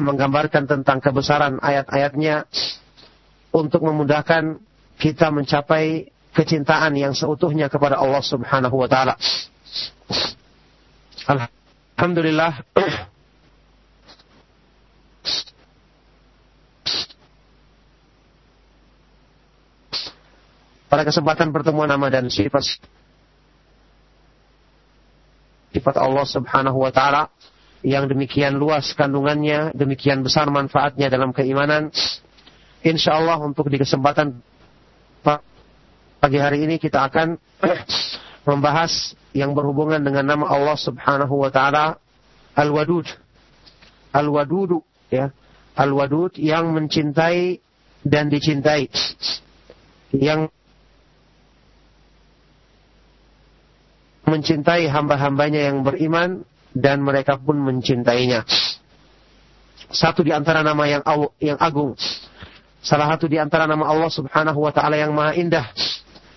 menggambarkan tentang kebesaran ayat-ayatnya untuk memudahkan kita mencapai kecintaan yang seutuhnya kepada Allah Subhanahu wa taala. Alhamdulillah pada kesempatan pertemuan nama dan sifat sifat Allah Subhanahu wa taala yang demikian luas kandungannya, demikian besar manfaatnya dalam keimanan. Insya Allah untuk di kesempatan pagi hari ini kita akan membahas yang berhubungan dengan nama Allah Subhanahu wa taala Al-Wadud. Al-Wadudu ya. Al-Wadud yang mencintai dan dicintai. Yang mencintai hamba-hambanya yang beriman dan mereka pun mencintainya. Satu di antara nama yang yang agung. Salah satu di antara nama Allah Subhanahu wa taala yang maha indah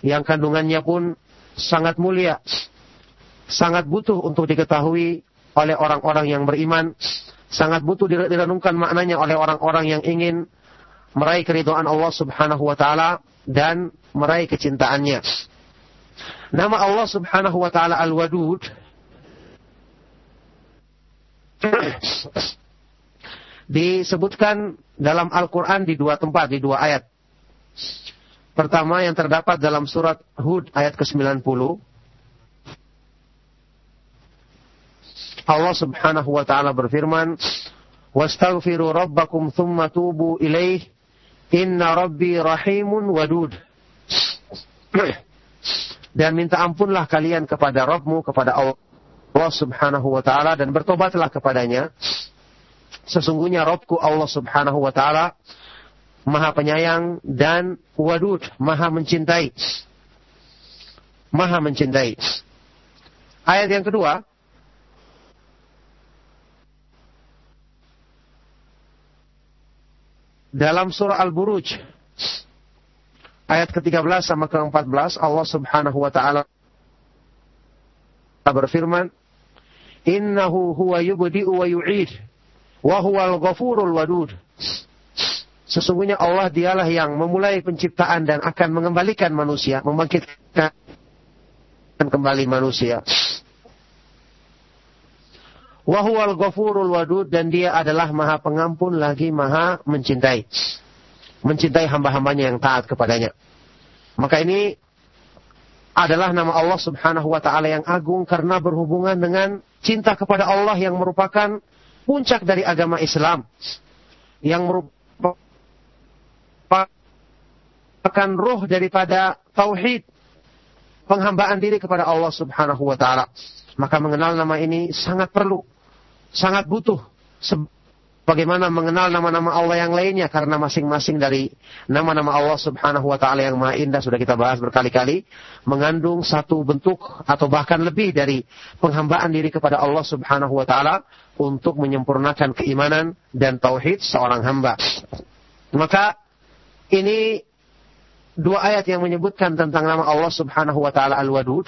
yang kandungannya pun sangat mulia. Sangat butuh untuk diketahui oleh orang-orang yang beriman, sangat butuh direnungkan maknanya oleh orang-orang yang ingin meraih keridhaan Allah Subhanahu wa taala dan meraih kecintaannya. Nama Allah Subhanahu wa taala Al-Wadud disebutkan dalam Al-Qur'an di dua tempat, di dua ayat. Pertama yang terdapat dalam surat Hud ayat ke-90. Allah Subhanahu wa taala berfirman, "Wastaghfiru rabbakum thumma tubu ilaih, inna rabbi rahimun wadud." dan minta ampunlah kalian kepada Rabbmu, kepada Allah subhanahu wa ta'ala dan bertobatlah kepadanya. Sesungguhnya Rabbku Allah subhanahu wa ta'ala maha penyayang dan wadud, maha mencintai. Maha mencintai. Ayat yang kedua, dalam surah Al-Buruj ayat ke-13 sama ke-14 Allah Subhanahu wa taala berfirman innahu huwa yubdi'u wa yu'id wa wadud Sesungguhnya Allah dialah yang memulai penciptaan dan akan mengembalikan manusia, membangkitkan kembali manusia. Wahuwal ghafurul wadud dan dia adalah maha pengampun lagi maha mencintai mencintai hamba-hambanya yang taat kepadanya. Maka ini adalah nama Allah Subhanahu wa taala yang agung karena berhubungan dengan cinta kepada Allah yang merupakan puncak dari agama Islam. Yang merupakan roh daripada tauhid penghambaan diri kepada Allah Subhanahu wa taala. Maka mengenal nama ini sangat perlu, sangat butuh bagaimana mengenal nama-nama Allah yang lainnya karena masing-masing dari nama-nama Allah Subhanahu wa taala yang Maha Indah sudah kita bahas berkali-kali mengandung satu bentuk atau bahkan lebih dari penghambaan diri kepada Allah Subhanahu wa taala untuk menyempurnakan keimanan dan tauhid seorang hamba. Maka ini dua ayat yang menyebutkan tentang nama Allah Subhanahu wa taala Al-Wadud.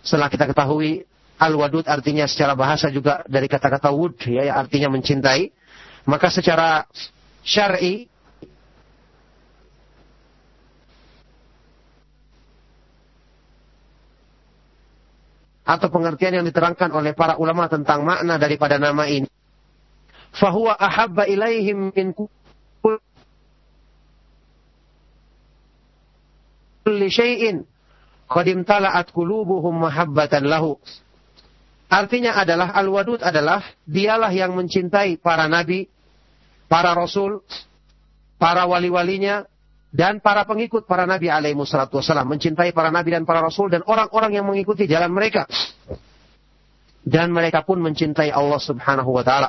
Setelah kita ketahui Al-Wadud artinya secara bahasa juga dari kata-kata wud ya, artinya mencintai. Maka secara syar'i atau pengertian yang diterangkan oleh para ulama tentang makna daripada nama ini. Fahuwa ahabba ilaihim min kulli syai'in qad imtala'at qulubuhum mahabbatan lahu. Artinya adalah Al-Wadud adalah dialah yang mencintai para nabi, para rasul, para wali-walinya, dan para pengikut para nabi alaihi wassalatu wassalam. Mencintai para nabi dan para rasul dan orang-orang yang mengikuti jalan mereka. Dan mereka pun mencintai Allah subhanahu wa ta'ala.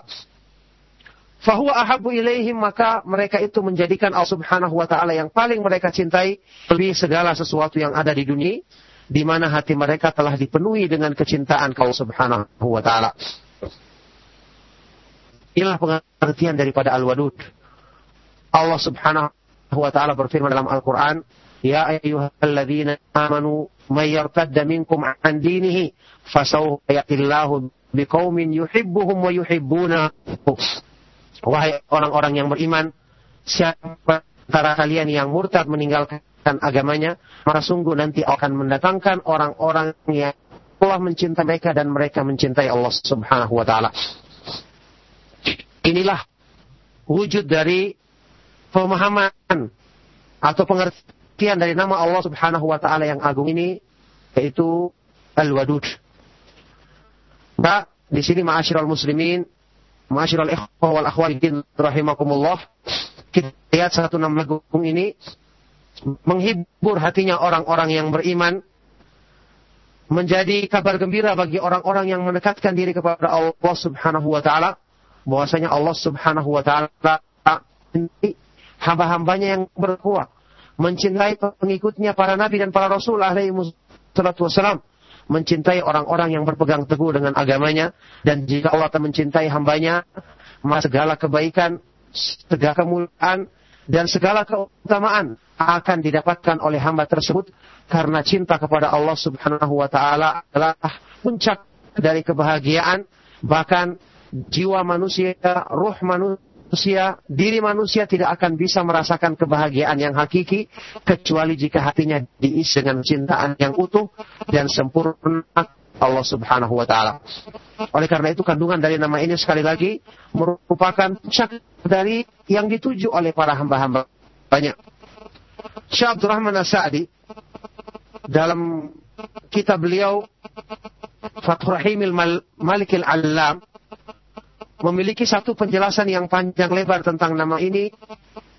Fahuwa ahabu ilaihim maka mereka itu menjadikan Allah subhanahu wa ta'ala yang paling mereka cintai lebih segala sesuatu yang ada di dunia di mana hati mereka telah dipenuhi dengan kecintaan Allah Subhanahu wa taala. Inilah pengertian daripada Al-Wadud. Allah Subhanahu wa taala berfirman dalam Al-Qur'an, "Ya ayyuhalladzina amanu may yartadda minkum an dinihi fasawfa ya'tillahu biqaumin yuhibbuhum wa yuhibbunahu Wahai orang-orang yang beriman, siapa antara kalian yang murtad meninggalkan agamanya, maka sungguh nanti akan mendatangkan orang-orang yang Allah mencintai mereka dan mereka mencintai Allah Subhanahu wa taala. Inilah wujud dari pemahaman atau pengertian dari nama Allah Subhanahu wa taala yang agung ini yaitu Al-Wadud. Nah, di sini ma'asyiral muslimin, ma'asyiral ikhwah wal akhwatin rahimakumullah, kita lihat satu nama agung ini menghibur hatinya orang-orang yang beriman, menjadi kabar gembira bagi orang-orang yang mendekatkan diri kepada Allah Subhanahu wa taala bahwasanya Allah Subhanahu wa taala hamba-hambanya yang berkuat mencintai pengikutnya para nabi dan para rasul alaihi wassalam mencintai orang-orang yang berpegang teguh dengan agamanya dan jika Allah telah mencintai hambanya maka segala kebaikan segala kemuliaan dan segala keutamaan akan didapatkan oleh hamba tersebut karena cinta kepada Allah Subhanahu wa taala adalah puncak dari kebahagiaan bahkan jiwa manusia, ruh manusia, diri manusia tidak akan bisa merasakan kebahagiaan yang hakiki kecuali jika hatinya diisi dengan cintaan yang utuh dan sempurna Allah Subhanahu wa taala. Oleh karena itu kandungan dari nama ini sekali lagi merupakan puncak dari yang dituju oleh para hamba-hamba banyak. Syekh Abdul Rahman As-Sa'di dalam kitab beliau Fathur Rahimil Malik Al-Allam memiliki satu penjelasan yang panjang lebar tentang nama ini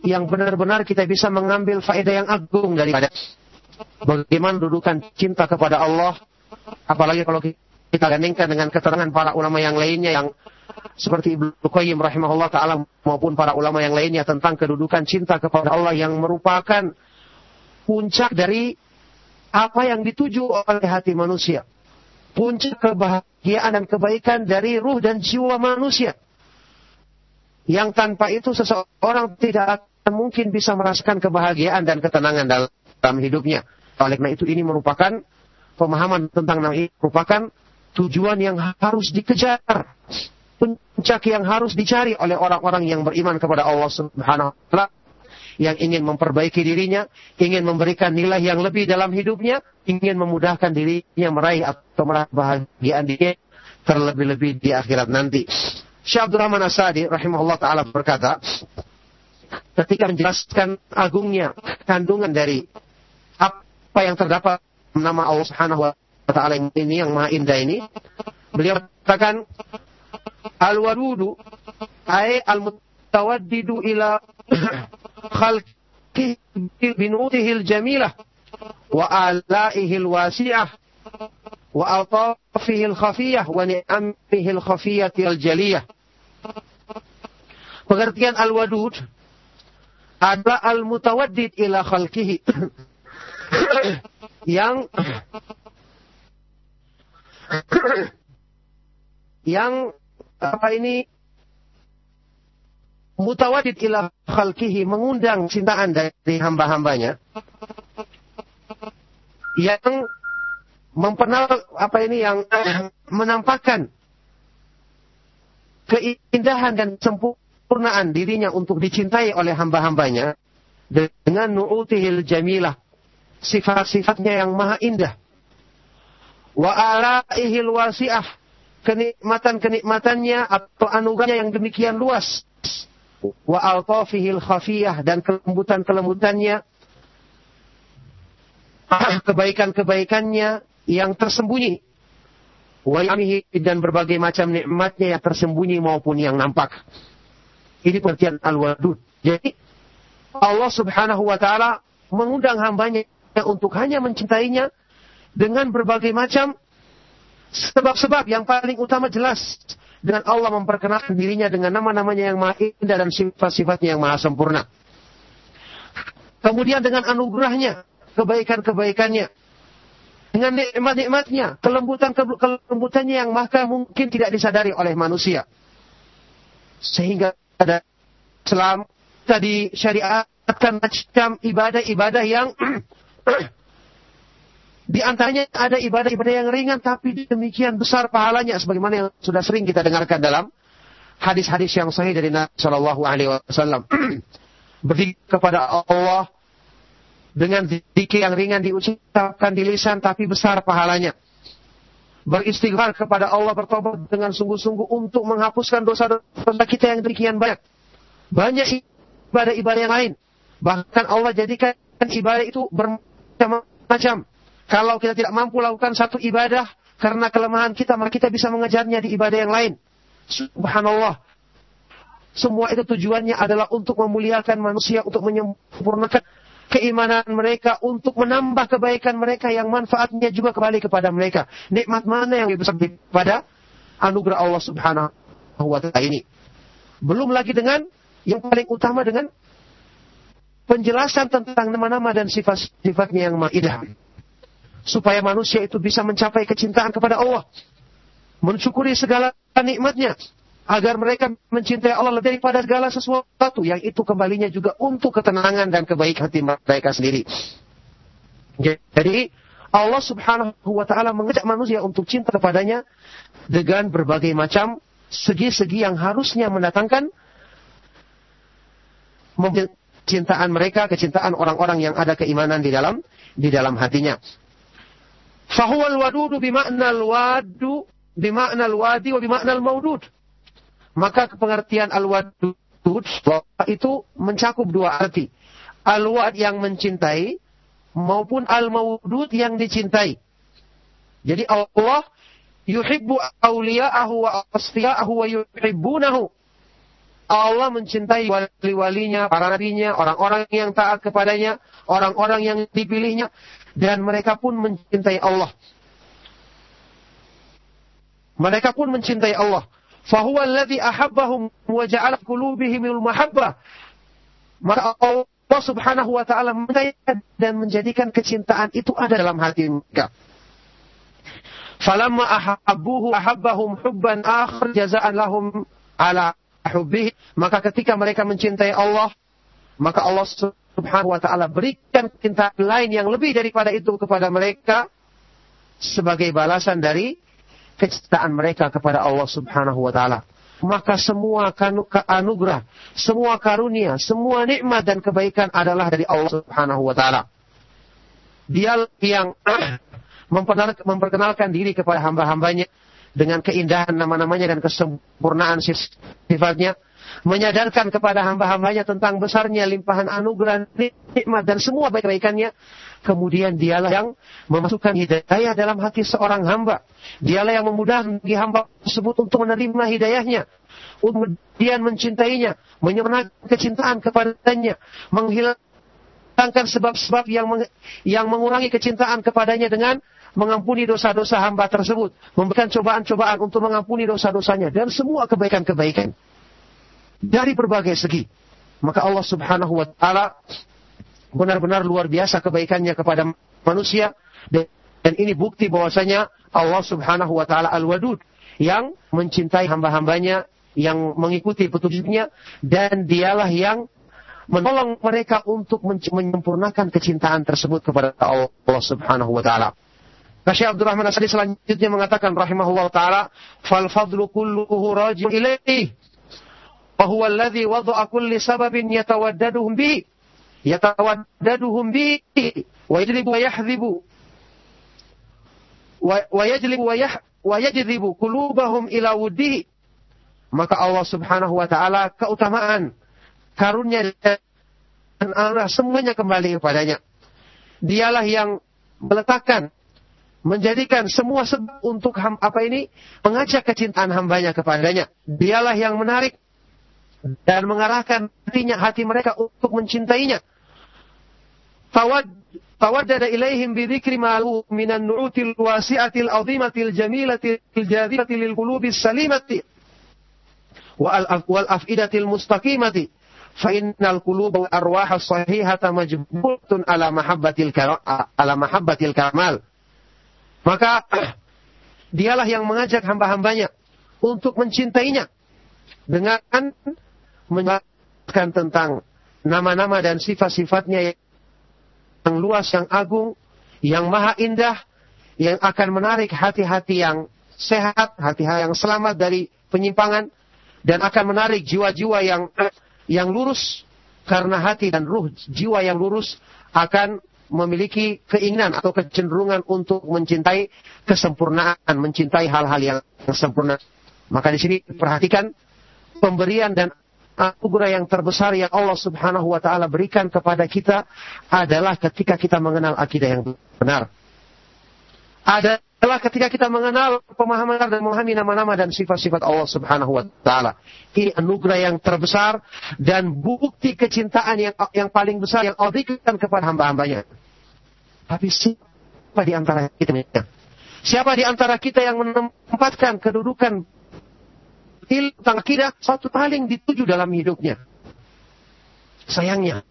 yang benar-benar kita bisa mengambil faedah yang agung daripada bagaimana dudukan cinta kepada Allah. Apalagi kalau kita gandingkan dengan keterangan para ulama yang lainnya yang seperti Ibnu Qayyim rahimahullah taala maupun para ulama yang lainnya tentang kedudukan cinta kepada Allah yang merupakan puncak dari apa yang dituju oleh hati manusia puncak kebahagiaan dan kebaikan dari ruh dan jiwa manusia. Yang tanpa itu seseorang tidak akan mungkin bisa merasakan kebahagiaan dan ketenangan dalam hidupnya. Oleh karena itu ini merupakan pemahaman tentang nama ini merupakan tujuan yang harus dikejar. Puncak yang harus dicari oleh orang-orang yang beriman kepada Allah Subhanahu wa taala yang ingin memperbaiki dirinya, ingin memberikan nilai yang lebih dalam hidupnya, ingin memudahkan dirinya meraih atau meraih bahagiaan dia terlebih-lebih di akhirat nanti. Syekh Abdul Rahman Asadi rahimahullah taala berkata, ketika menjelaskan agungnya kandungan dari apa yang terdapat nama Allah Subhanahu wa taala ini yang maha indah ini, beliau katakan al-wadudu ay al-mutawaddidu ila خلقه بنوته الجميلة وآلائه الواسعة وألطافه الخفية ونعمه الخفية الجلية Pengertian al-wadud adalah al-mutawaddid ila khalqihi. yang yang apa ini mutawadid ila khalqihi mengundang cintaan dari hamba-hambanya yang mempenal apa ini yang menampakkan keindahan dan sempurnaan dirinya untuk dicintai oleh hamba-hambanya dengan nu'utihil jamilah sifat-sifatnya yang maha indah. Wa alaihil wasi'ah kenikmatan-kenikmatannya atau anugerahnya yang demikian luas wa altafihil khafiyah dan kelembutan-kelembutannya. Kebaikan-kebaikannya yang tersembunyi. Wa dan berbagai macam nikmatnya yang tersembunyi maupun yang nampak. Ini pengertian al-wadud. Jadi Allah subhanahu wa ta'ala mengundang hambanya untuk hanya mencintainya dengan berbagai macam sebab-sebab yang paling utama jelas dengan Allah memperkenalkan dirinya dengan nama-namanya yang maha indah dan sifat-sifatnya yang maha sempurna. Kemudian dengan anugerahnya, kebaikan-kebaikannya, dengan nikmat-nikmatnya, kelembutan-kelembutannya yang maka mungkin tidak disadari oleh manusia. Sehingga ada Islam tadi syariatkan macam ibadah-ibadah yang Di antaranya ada ibadah-ibadah yang ringan tapi demikian besar pahalanya sebagaimana yang sudah sering kita dengarkan dalam hadis-hadis yang sahih dari Nabi Shallallahu Alaihi Wasallam. Berzikir kepada Allah dengan zikir yang ringan diucapkan di lisan tapi besar pahalanya. Beristighfar kepada Allah bertobat dengan sungguh-sungguh untuk menghapuskan dosa-dosa kita yang demikian banyak. Banyak ibadah-ibadah yang lain. Bahkan Allah jadikan ibadah itu bermacam-macam. Kalau kita tidak mampu lakukan satu ibadah karena kelemahan kita, maka kita bisa mengejarnya di ibadah yang lain. Subhanallah. Semua itu tujuannya adalah untuk memuliakan manusia, untuk menyempurnakan keimanan mereka, untuk menambah kebaikan mereka yang manfaatnya juga kembali kepada mereka. Nikmat mana yang lebih besar daripada anugerah Allah Subhanahu wa taala ini. Belum lagi dengan yang paling utama dengan penjelasan tentang nama-nama dan sifat-sifatnya yang ma'idah. Supaya manusia itu bisa mencapai kecintaan kepada Allah. Mensyukuri segala nikmatnya agar mereka mencintai Allah lebih daripada segala sesuatu yang itu kembalinya juga untuk ketenangan dan kebaikan hati mereka sendiri. Jadi Allah Subhanahu wa taala mengajak manusia untuk cinta kepadanya dengan berbagai macam segi-segi yang harusnya mendatangkan kecintaan mereka, kecintaan orang-orang yang ada keimanan di dalam di dalam hatinya. Fahuwal wadudu bima'nal wadu bima'nal wadi wa bima'nal maudud maka pengertian al-wadud itu mencakup dua arti. Al-wad yang mencintai maupun al-maudud yang dicintai. Jadi Allah yuhibbu awliya'ahu wa asfiya'ahu wa yuhibbunahu. Allah mencintai wali-walinya, para nabinya, orang-orang yang taat kepadanya, orang-orang yang dipilihnya, dan mereka pun mencintai Allah. Mereka pun mencintai Allah fahuwa alladhi ahabbahum wa ja'ala qulubihim mahabbah. Maka Allah Subhanahu wa taala dan menjadikan kecintaan itu ada dalam hati mereka. Falamma ahabbuhu ahabbahum hubban akhir jazaan lahum ala hubbihi. Maka ketika mereka mencintai Allah, maka Allah Subhanahu wa taala berikan cinta lain yang lebih daripada itu kepada mereka sebagai balasan dari kecintaan mereka kepada Allah Subhanahu wa taala. Maka semua anugerah, semua karunia, semua nikmat dan kebaikan adalah dari Allah Subhanahu wa taala. Dia yang memperkenalkan diri kepada hamba-hambanya dengan keindahan nama-namanya dan kesempurnaan sifatnya, menyadarkan kepada hamba-hambanya tentang besarnya limpahan anugerah, nikmat dan semua baik-baikannya, kemudian dialah yang memasukkan hidayah dalam hati seorang hamba. Dialah yang memudahkan bagi hamba tersebut untuk menerima hidayahnya. Kemudian mencintainya, menyempurnakan kecintaan kepadanya, menghilangkan sebab-sebab yang meng, yang mengurangi kecintaan kepadanya dengan mengampuni dosa-dosa hamba tersebut, memberikan cobaan-cobaan untuk mengampuni dosa-dosanya dan semua kebaikan-kebaikan dari berbagai segi. Maka Allah Subhanahu wa taala benar-benar luar biasa kebaikannya kepada manusia dan ini bukti bahwasanya Allah Subhanahu wa taala Al-Wadud yang mencintai hamba-hambanya yang mengikuti petunjuknya dan dialah yang menolong mereka untuk menyempurnakan kecintaan tersebut kepada Allah Subhanahu wa taala. Syekh Abdurrahman Asadi selanjutnya mengatakan rahimahullah taala fal fadlu kulluhu raji ilaihi yatawaddaduhum bihi yatawaddaduhum bi. Wa yajlibu wa yahdhibu wa yajlibu wa yah wa yajribu qulubahum ila wuddihi maka Allah Subhanahu wa taala keutamaan karunia dan Allah semuanya kembali kepadanya. Dialah yang meletakkan menjadikan semua sebab untuk ham, apa ini? Mengajak kecintaan hambanya kepadanya. Dialah yang menarik dan mengarahkan hatinya hati mereka untuk mencintainya. Tawaddada ilaihim bidzikri ma minan nu'util wasi'atil azimatil jamilatil jadhibati lil qulubi salimati wal afidatil mustaqimati. Fa innal quluba wal arwaha sahihata majbulatun ala mahabbatil ala mahabbatil kamal. Maka dialah yang mengajak hamba-hambanya untuk mencintainya dengan menjelaskan tentang nama-nama dan sifat-sifatnya yang luas, yang agung, yang maha indah, yang akan menarik hati-hati yang sehat, hati-hati yang selamat dari penyimpangan, dan akan menarik jiwa-jiwa yang yang lurus karena hati dan ruh jiwa yang lurus akan memiliki keinginan atau kecenderungan untuk mencintai kesempurnaan, mencintai hal-hal yang sempurna. Maka di sini perhatikan pemberian dan anugerah yang terbesar yang Allah Subhanahu wa taala berikan kepada kita adalah ketika kita mengenal akidah yang benar. Adalah ketika kita mengenal pemahaman dan memahami nama-nama dan sifat-sifat Allah Subhanahu wa taala. Ini anugerah yang terbesar dan bukti kecintaan yang yang paling besar yang Allah berikan kepada hamba-hambanya. Tapi siapa di antara kita? Siapa di antara kita yang menempatkan kedudukan ilmu tentang akidah satu paling dituju dalam hidupnya? Sayangnya,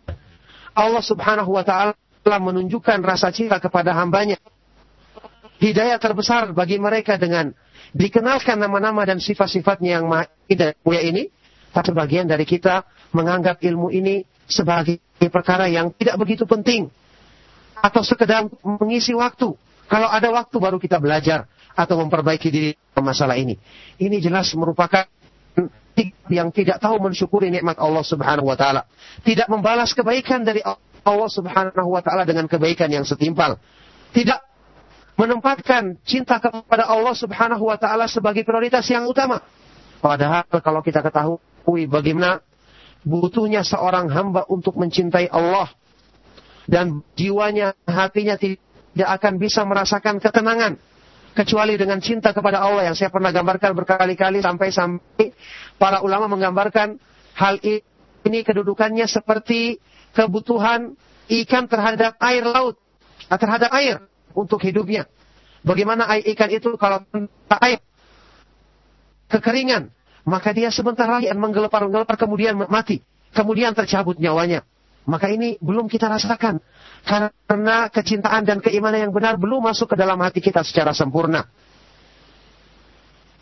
Allah subhanahu wa ta'ala menunjukkan rasa cinta kepada hambanya. Hidayah terbesar bagi mereka dengan dikenalkan nama-nama dan sifat-sifatnya yang mulia ini. Tapi bagian dari kita menganggap ilmu ini sebagai perkara yang tidak begitu penting atau sekedar mengisi waktu. Kalau ada waktu baru kita belajar atau memperbaiki diri masalah ini. Ini jelas merupakan yang tidak tahu mensyukuri nikmat Allah Subhanahu wa taala. Tidak membalas kebaikan dari Allah Subhanahu wa taala dengan kebaikan yang setimpal. Tidak menempatkan cinta kepada Allah Subhanahu wa taala sebagai prioritas yang utama. Padahal kalau kita ketahui bagaimana butuhnya seorang hamba untuk mencintai Allah dan jiwanya, hatinya tidak akan bisa merasakan ketenangan kecuali dengan cinta kepada Allah yang saya pernah gambarkan berkali-kali sampai-sampai para ulama menggambarkan hal ini kedudukannya seperti kebutuhan ikan terhadap air laut, terhadap air untuk hidupnya. Bagaimana air ikan itu kalau tanpa air kekeringan, maka dia sebentar lagi menggelepar-gelepar kemudian mati, kemudian tercabut nyawanya. Maka ini belum kita rasakan. Karena kecintaan dan keimanan yang benar belum masuk ke dalam hati kita secara sempurna.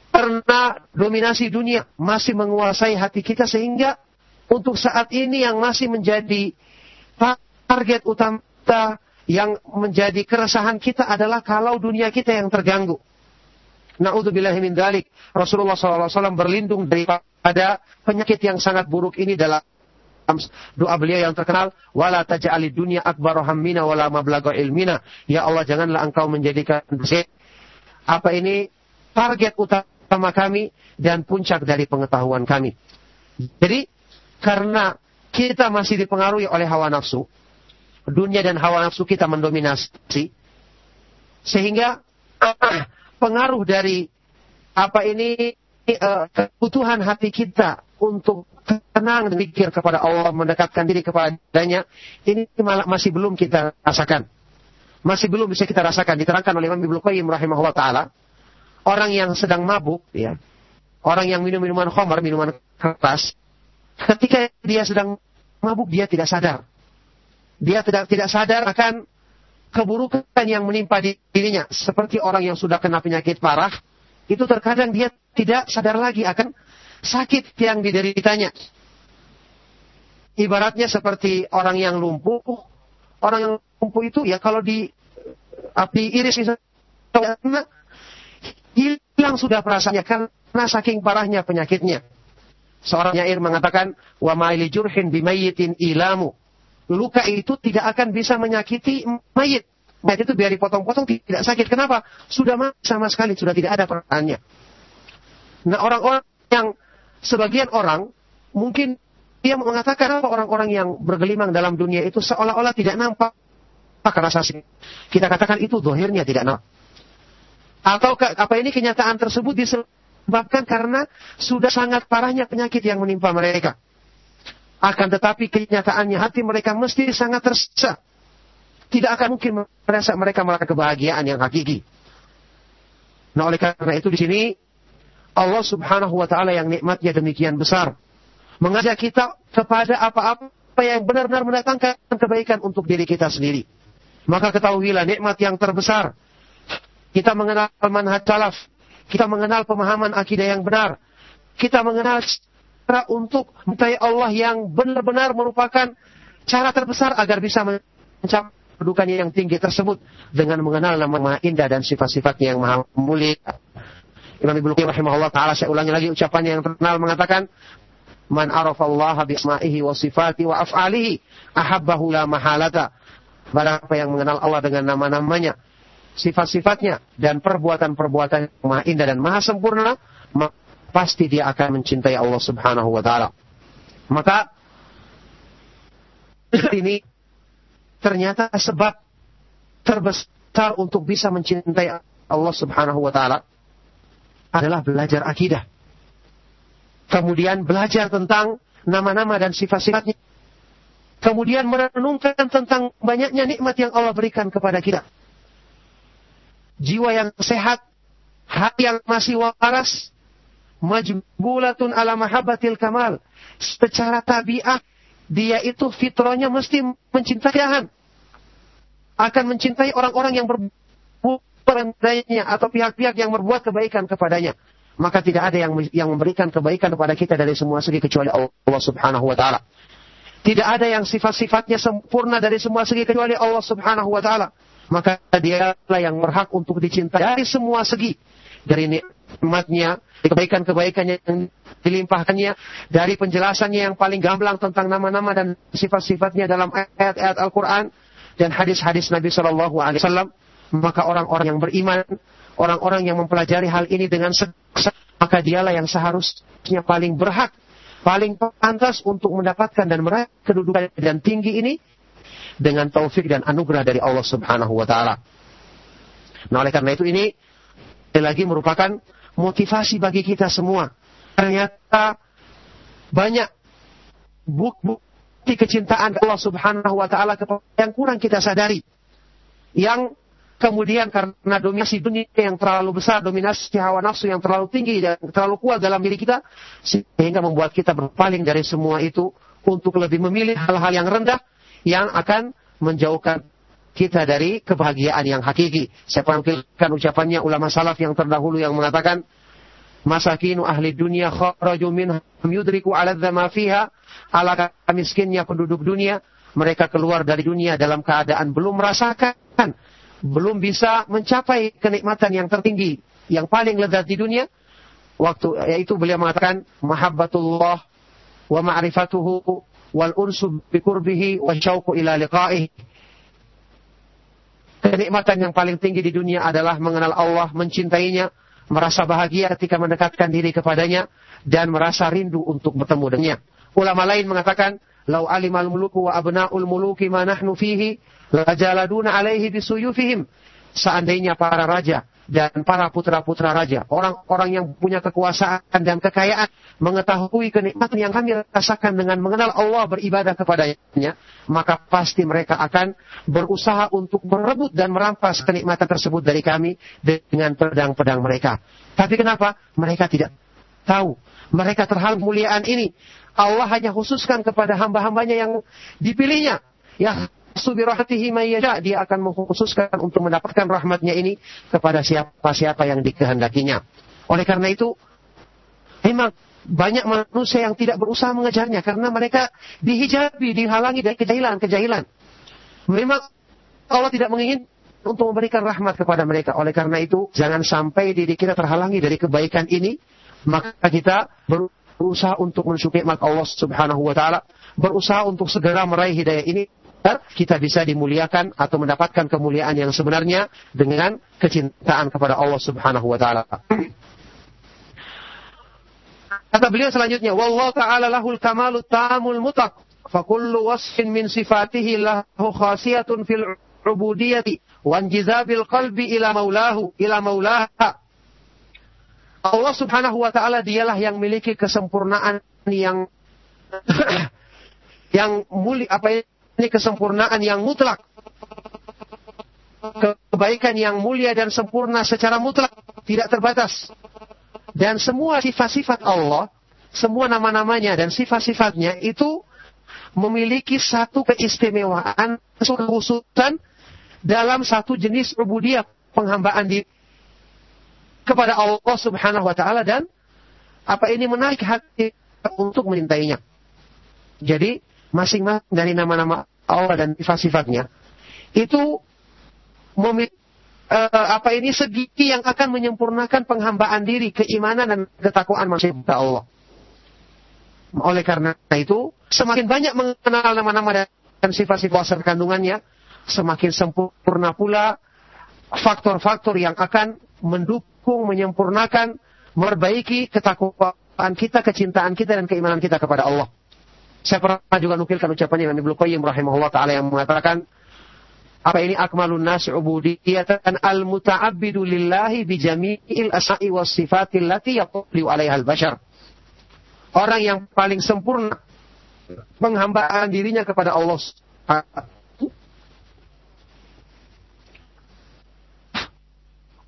Karena dominasi dunia masih menguasai hati kita sehingga untuk saat ini yang masih menjadi target utama kita yang menjadi keresahan kita adalah kalau dunia kita yang terganggu. Na'udzubillahi dalik. Rasulullah SAW berlindung daripada penyakit yang sangat buruk ini dalam doa beliau yang terkenal wala taj'alid dunya akbar hammina wala mablagha ilmina. Ya Allah janganlah engkau menjadikan apa ini target utama kami dan puncak dari pengetahuan kami. Jadi karena kita masih dipengaruhi oleh hawa nafsu dunia dan hawa nafsu kita mendominasi sehingga pengaruh dari apa ini uh, kebutuhan hati kita untuk tenang dan pikir kepada Allah, mendekatkan diri kepadanya, ini malah masih belum kita rasakan. Masih belum bisa kita rasakan. Diterangkan oleh Imam Ibnu Qayyim rahimahullah taala, orang yang sedang mabuk, ya, orang yang minum minuman khamar, minuman keras, ketika dia sedang mabuk dia tidak sadar. Dia tidak tidak sadar akan keburukan yang menimpa dirinya, seperti orang yang sudah kena penyakit parah, itu terkadang dia tidak sadar lagi akan sakit yang dideritanya. Ibaratnya seperti orang yang lumpuh. Orang yang lumpuh itu ya kalau di api iris misalnya hilang sudah perasaannya karena saking parahnya penyakitnya. Seorang nyair mengatakan, wa ma'ili jurhin bimayitin ilamu. Luka itu tidak akan bisa menyakiti mayit. Mayit itu biar dipotong-potong tidak sakit. Kenapa? Sudah sama sekali, sudah tidak ada perasaannya. Nah orang-orang yang sebagian orang mungkin dia mengatakan apa orang-orang yang bergelimang dalam dunia itu seolah-olah tidak nampak rasa sih. Kita katakan itu dohirnya tidak nampak. Atau apa ini kenyataan tersebut disebabkan karena sudah sangat parahnya penyakit yang menimpa mereka. Akan tetapi kenyataannya hati mereka mesti sangat tersiksa. Tidak akan mungkin merasa mereka merasakan kebahagiaan yang hakiki. Nah oleh karena itu di sini Allah subhanahu wa ta'ala yang nikmatnya demikian besar. Mengajak kita kepada apa-apa yang benar-benar mendatangkan kebaikan untuk diri kita sendiri. Maka ketahuilah nikmat yang terbesar. Kita mengenal manhaj salaf. Kita mengenal pemahaman akidah yang benar. Kita mengenal cara untuk mencintai Allah yang benar-benar merupakan cara terbesar agar bisa mencapai kedudukannya yang tinggi tersebut dengan mengenal nama-nama indah dan sifat-sifatnya yang maha mulia Imam Ibnu Qayyim rahimahullah taala saya ulangi lagi ucapannya yang terkenal mengatakan Man arafallaha bisma'ihi wa sifati wa af'alihi ahabbahu la mahalata. Barang yang mengenal Allah dengan nama-namanya, sifat-sifatnya dan perbuatan-perbuatan yang maha indah dan maha sempurna, pasti dia akan mencintai Allah Subhanahu wa taala. Maka ini ternyata sebab terbesar untuk bisa mencintai Allah Subhanahu wa taala adalah belajar akidah. Kemudian belajar tentang nama-nama dan sifat-sifatnya. Kemudian merenungkan tentang banyaknya nikmat yang Allah berikan kepada kita. Jiwa yang sehat, hati yang masih waras, majbulatun ala mahabbatil kamal. Secara tabiat, dia itu fitrahnya mesti mencintai Tuhan. Akan mencintai orang-orang yang berbuat atau pihak-pihak yang berbuat kebaikan kepadanya maka tidak ada yang yang memberikan kebaikan kepada kita dari semua segi kecuali Allah Subhanahu wa taala. Tidak ada yang sifat-sifatnya sempurna dari semua segi kecuali Allah Subhanahu wa taala. Maka dialah yang berhak untuk dicintai dari semua segi. Dari nikmatnya, kebaikan-kebaikannya yang dilimpahkannya, dari penjelasannya yang paling gamblang tentang nama-nama dan sifat-sifatnya dalam ayat-ayat Al-Quran dan hadis-hadis Nabi Shallallahu Alaihi Wasallam, maka orang-orang yang beriman orang-orang yang mempelajari hal ini dengan seksa, maka dialah yang seharusnya paling berhak, paling pantas untuk mendapatkan dan meraih kedudukan dan tinggi ini dengan taufik dan anugerah dari Allah Subhanahu wa taala. Nah, oleh karena itu ini lagi merupakan motivasi bagi kita semua. Ternyata banyak bukti kecintaan Allah Subhanahu wa taala yang kurang kita sadari. Yang Kemudian karena dominasi dunia yang terlalu besar, dominasi hawa nafsu yang terlalu tinggi dan terlalu kuat dalam diri kita, sehingga membuat kita berpaling dari semua itu untuk lebih memilih hal-hal yang rendah yang akan menjauhkan kita dari kebahagiaan yang hakiki. Saya panggilkan ucapannya ulama salaf yang terdahulu yang mengatakan, Masakinu ahli dunia kharaju minhum yudriku ala fiha. Ala miskinnya penduduk dunia, mereka keluar dari dunia dalam keadaan belum merasakan belum bisa mencapai kenikmatan yang tertinggi, yang paling lezat di dunia, waktu yaitu beliau mengatakan mahabbatullah wa ma'rifatuhu wal unsu bi wa syauqu ila liqa'ih. Kenikmatan yang paling tinggi di dunia adalah mengenal Allah, mencintainya, merasa bahagia ketika mendekatkan diri kepadanya dan merasa rindu untuk bertemu dengannya. Ulama lain mengatakan, "Lau alimal muluku wa abna'ul muluki ma nahnu fihi Lajaladuna alaihi bisuyufihim. Seandainya para raja dan para putra-putra raja, orang-orang yang punya kekuasaan dan kekayaan, mengetahui kenikmatan yang kami rasakan dengan mengenal Allah beribadah kepadanya, maka pasti mereka akan berusaha untuk merebut dan merampas kenikmatan tersebut dari kami dengan pedang-pedang mereka. Tapi kenapa? Mereka tidak tahu. Mereka terhalang muliaan ini. Allah hanya khususkan kepada hamba-hambanya yang dipilihnya. Ya mayyasha. Dia akan mengkhususkan untuk mendapatkan rahmatnya ini kepada siapa-siapa yang dikehendakinya. Oleh karena itu, memang banyak manusia yang tidak berusaha mengejarnya karena mereka dihijabi, dihalangi dari kejahilan-kejahilan. Memang Allah tidak menginginkan untuk memberikan rahmat kepada mereka. Oleh karena itu, jangan sampai diri kita terhalangi dari kebaikan ini, maka kita berusaha untuk mensyukuri Allah Subhanahu wa taala, berusaha untuk segera meraih hidayah ini kita bisa dimuliakan atau mendapatkan kemuliaan yang sebenarnya dengan kecintaan kepada Allah Subhanahu wa taala. Kata beliau selanjutnya, "Wallahu ta'ala lahul kamalut tamul mutlaq, fa kullu wasfin min sifatihi lahu khasiyatun fil ubudiyati wa injizabil qalbi ila maulahu ila maulaha." Allah Subhanahu wa taala dialah yang memiliki kesempurnaan yang yang mulia apa ini kesempurnaan yang mutlak. Kebaikan yang mulia dan sempurna secara mutlak. Tidak terbatas. Dan semua sifat-sifat Allah, semua nama-namanya dan sifat-sifatnya itu memiliki satu keistimewaan, kekhususan dalam satu jenis ubudiyah penghambaan di kepada Allah Subhanahu wa taala dan apa ini menarik hati untuk mencintainya. Jadi masing-masing dari nama-nama Allah dan sifat-sifatnya itu uh, apa ini segi yang akan menyempurnakan penghambaan diri, keimanan dan ketakwaan manusia kepada Allah. Oleh karena itu, semakin banyak mengenal nama-nama dan sifat-sifat kandungannya, semakin sempurna pula faktor-faktor yang akan mendukung, menyempurnakan, memperbaiki ketakwaan kita, kecintaan kita dan keimanan kita kepada Allah. Saya pernah juga nukilkan ucapannya Imam Ibnu Qayyim rahimahullah taala yang mengatakan apa ini akmalun nas ubudiyatan al muta'abbidu lillahi bi jami'il asma'i was sifatil lati yaqulu 'alaiha al bashar. Orang yang paling sempurna penghambaan dirinya kepada Allah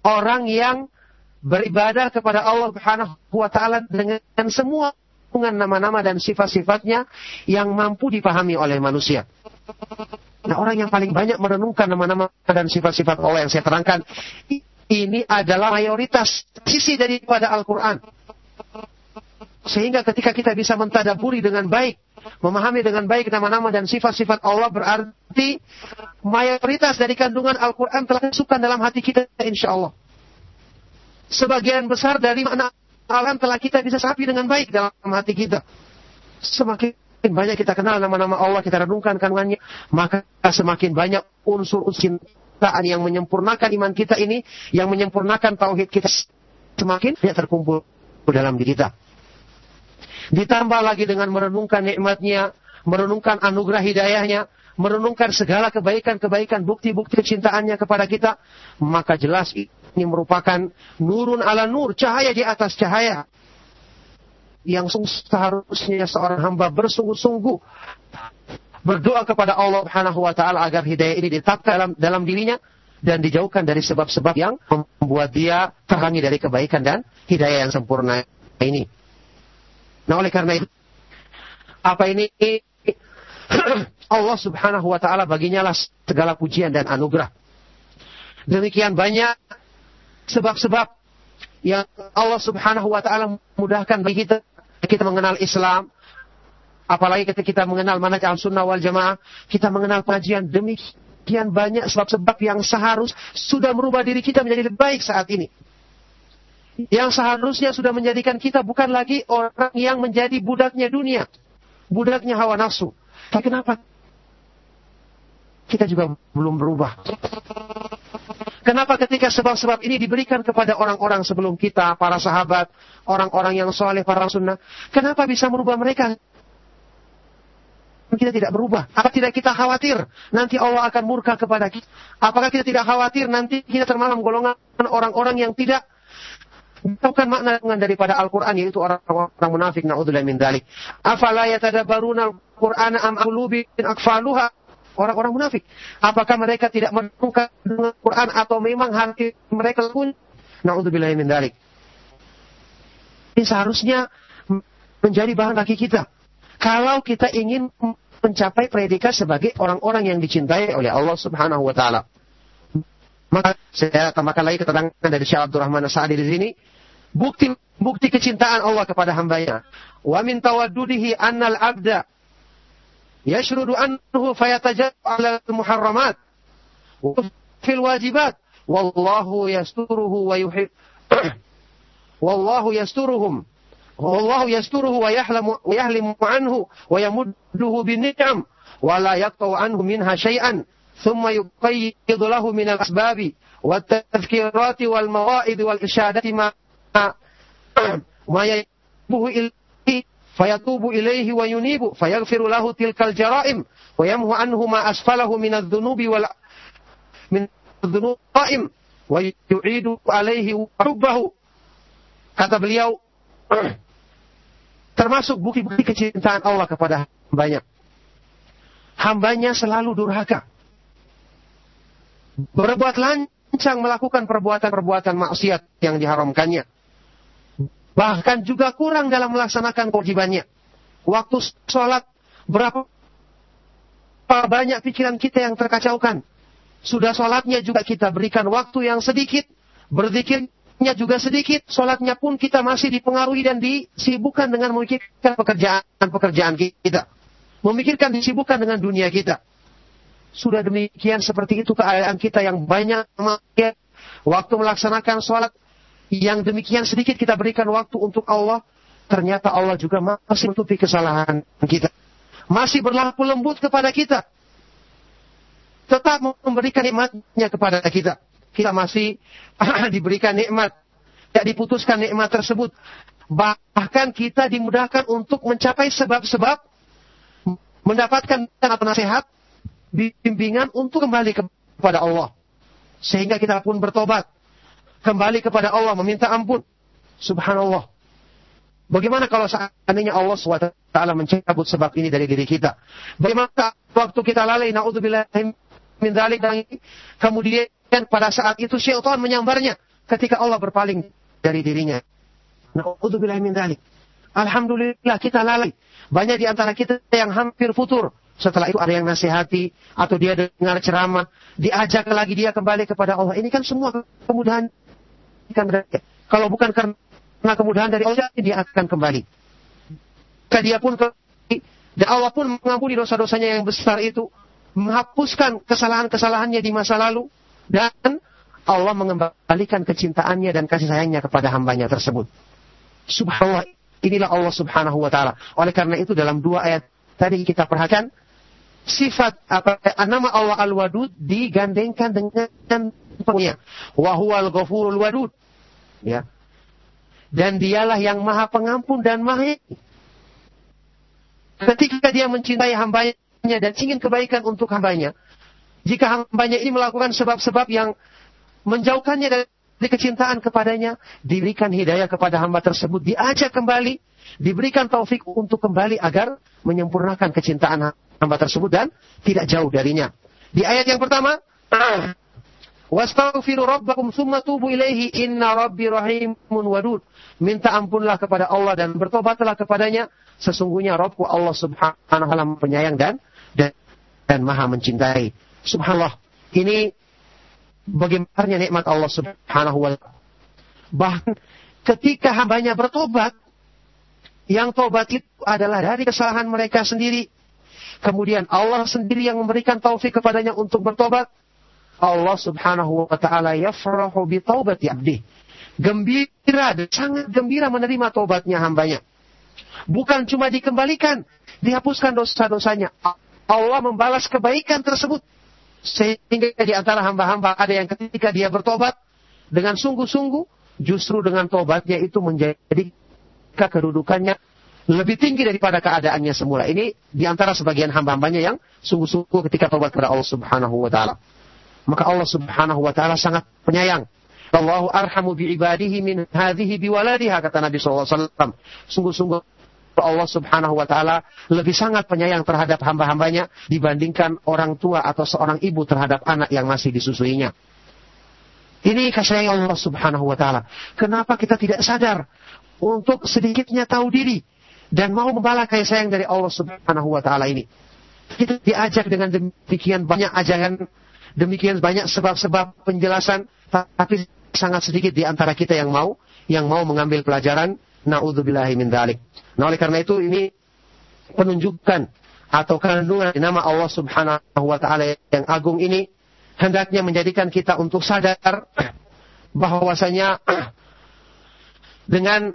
orang yang beribadah kepada Allah Subhanahu wa taala dengan semua dengan nama-nama dan sifat-sifatnya yang mampu dipahami oleh manusia. Nah, orang yang paling banyak merenungkan nama-nama dan sifat-sifat Allah yang saya terangkan, ini adalah mayoritas sisi daripada Al-Quran. Sehingga ketika kita bisa mentadaburi dengan baik, memahami dengan baik nama-nama dan sifat-sifat Allah berarti mayoritas dari kandungan Al-Quran telah masukkan dalam hati kita insya Allah. Sebagian besar dari makna alam telah kita bisa sapi dengan baik dalam hati kita. Semakin banyak kita kenal nama-nama Allah, kita renungkan kandungannya, maka semakin banyak unsur-unsur cintaan yang menyempurnakan iman kita ini, yang menyempurnakan tauhid kita semakin banyak terkumpul dalam diri kita. Ditambah lagi dengan merenungkan nikmatnya, merenungkan anugerah hidayahnya, merenungkan segala kebaikan-kebaikan, bukti-bukti cintaannya kepada kita, maka jelas ini merupakan nurun ala nur, cahaya di atas cahaya. Yang seharusnya seorang hamba bersungguh-sungguh berdoa kepada Allah Subhanahu wa taala agar hidayah ini ditetapkan dalam dalam dirinya dan dijauhkan dari sebab-sebab yang membuat dia terhalangi dari kebaikan dan hidayah yang sempurna ini. Nah, oleh karena itu apa ini Allah Subhanahu wa taala baginya lah segala pujian dan anugerah. Demikian banyak sebab-sebab yang Allah Subhanahu wa taala mudahkan bagi kita. Kita mengenal Islam apalagi ketika kita mengenal manhaj al-sunnah wal jamaah kita mengenal pengajian demikian banyak sebab-sebab yang seharus sudah merubah diri kita menjadi lebih baik saat ini. Yang seharusnya sudah menjadikan kita bukan lagi orang yang menjadi budaknya dunia budaknya hawa nafsu. Tapi kenapa? Kita juga belum berubah Kenapa ketika sebab-sebab ini diberikan kepada orang-orang sebelum kita, para sahabat, orang-orang yang soleh, para sunnah, kenapa bisa merubah mereka? Kita tidak berubah. Apa tidak kita khawatir nanti Allah akan murka kepada kita? Apakah kita tidak khawatir nanti kita termalam golongan orang-orang yang tidak bukan makna daripada Al-Quran yaitu orang-orang munafik naudzubillah min dzalik. Afala yatadabbaruna al-Qur'ana am qulubin akfaluha orang-orang munafik. Apakah mereka tidak menemukan dengan Quran atau memang hati mereka pun naudzubillah min dzalik. Ini seharusnya menjadi bahan bagi kita. Kalau kita ingin mencapai predikat sebagai orang-orang yang dicintai oleh Allah Subhanahu wa taala. Maka saya tambahkan lagi keterangan dari Syekh Abdul Rahman Sa'adi di sini. Bukti bukti kecintaan Allah kepada hambanya. Wa min tawaddudihi annal abda يشرد عنه فيتجرأ على المحرمات في الواجبات. والله يستره ويحب والله يسترهم. والله يستره ويحلم, ويحلم عنه ويمده بالنعم ولا يقطع عنه منها شيئا. ثم يقيد له من الأسباب والتذكيرات والمواعظ والإرشادات ما ما يجبه إليه fayatubu ilaihi wa yunibu fayaghfiru lahu tilkal jaraim wa yamhu anhu ma asfalahu min adh-dhunubi wal min adh-dhunubi wa yu'idu alaihi hubbahu. Kata beliau termasuk bukti-bukti kecintaan Allah kepada hambanya. Hambanya selalu durhaka. Berbuat lancang melakukan perbuatan-perbuatan maksiat yang diharamkannya Bahkan juga kurang dalam melaksanakan kewajibannya. Waktu sholat, berapa banyak pikiran kita yang terkacaukan. Sudah sholatnya juga kita berikan waktu yang sedikit. Berzikirnya juga sedikit. Sholatnya pun kita masih dipengaruhi dan disibukkan dengan memikirkan pekerjaan-pekerjaan kita. Memikirkan disibukkan dengan dunia kita. Sudah demikian seperti itu keadaan kita yang banyak waktu melaksanakan sholat yang demikian sedikit kita berikan waktu untuk Allah, ternyata Allah juga masih menutupi kesalahan kita. Masih berlaku lembut kepada kita. Tetap memberikan nikmatnya kepada kita. Kita masih diberikan nikmat. Tidak diputuskan nikmat tersebut. Bahkan kita dimudahkan untuk mencapai sebab-sebab mendapatkan atau nasihat, bimbingan untuk kembali kepada Allah. Sehingga kita pun bertobat. Kembali kepada Allah, meminta ampun. Subhanallah. Bagaimana kalau seandainya Allah SWT mencabut sebab ini dari diri kita? Bagaimana waktu kita lalai, na'udzubillah min dalik, kemudian pada saat itu syaitan menyambarnya ketika Allah berpaling dari dirinya. Na'udzubillah min dalik. Alhamdulillah kita lalai. Banyak di antara kita yang hampir futur. Setelah itu ada yang nasihati atau dia dengar ceramah, diajak lagi dia kembali kepada Allah. Ini kan semua kemudahan kalau bukan karena kemudahan dari Allah, dia akan kembali. Maka dia pun dan Allah pun mengampuni dosa-dosanya yang besar itu, menghapuskan kesalahan-kesalahannya di masa lalu, dan Allah mengembalikan kecintaannya dan kasih sayangnya kepada hambanya tersebut. Subhanallah, inilah Allah subhanahu wa ta'ala. Oleh karena itu dalam dua ayat tadi kita perhatikan, sifat apa nama Allah Al-Wadud digandengkan dengan punya. Wahual ghafurul wadud. Ya. Dan dialah yang maha pengampun dan maha Ketika dia mencintai hambanya dan ingin kebaikan untuk hambanya, jika hambanya ini melakukan sebab-sebab yang menjauhkannya dari kecintaan kepadanya, diberikan hidayah kepada hamba tersebut, diajak kembali, diberikan taufik untuk kembali agar menyempurnakan kecintaan hamba tersebut dan tidak jauh darinya. Di ayat yang pertama, Wastaghfiru rabbakum summa tubu ilaihi inna rabbi rahimun wadud. Minta ampunlah kepada Allah dan bertobatlah kepadanya. Sesungguhnya Rabbku Allah subhanahu wa penyayang dan, dan, dan maha mencintai. Subhanallah. Ini bagaimana nikmat Allah subhanahu wa. Bahkan ketika hambanya bertobat, yang tobat itu adalah dari kesalahan mereka sendiri. Kemudian Allah sendiri yang memberikan taufik kepadanya untuk bertobat. Allah subhanahu wa ta'ala yafrahu bi taubati abdi. Gembira sangat gembira menerima taubatnya hambanya. Bukan cuma dikembalikan, dihapuskan dosa-dosanya. Allah membalas kebaikan tersebut. Sehingga di antara hamba-hamba ada yang ketika dia bertobat dengan sungguh-sungguh, justru dengan tobatnya itu menjadi kedudukannya lebih tinggi daripada keadaannya semula. Ini di antara sebagian hamba-hambanya yang sungguh-sungguh ketika tobat kepada Allah Subhanahu wa taala maka Allah Subhanahu wa taala sangat penyayang. Allahu arhamu bi ibadihi min hadhihi bi waladiha kata Nabi SAW. Sungguh-sungguh Allah Subhanahu wa taala lebih sangat penyayang terhadap hamba-hambanya dibandingkan orang tua atau seorang ibu terhadap anak yang masih disusuinya. Ini kasih sayang Allah Subhanahu wa taala. Kenapa kita tidak sadar untuk sedikitnya tahu diri dan mau membalas kasih sayang dari Allah Subhanahu wa taala ini? Kita diajak dengan demikian banyak ajaran Demikian banyak sebab-sebab penjelasan, tapi sangat sedikit di antara kita yang mau, yang mau mengambil pelajaran. Naudzubillahi min dalik. Nah oleh karena itu ini penunjukan atau kandungan nama Allah Subhanahu wa taala yang agung ini hendaknya menjadikan kita untuk sadar bahwasanya dengan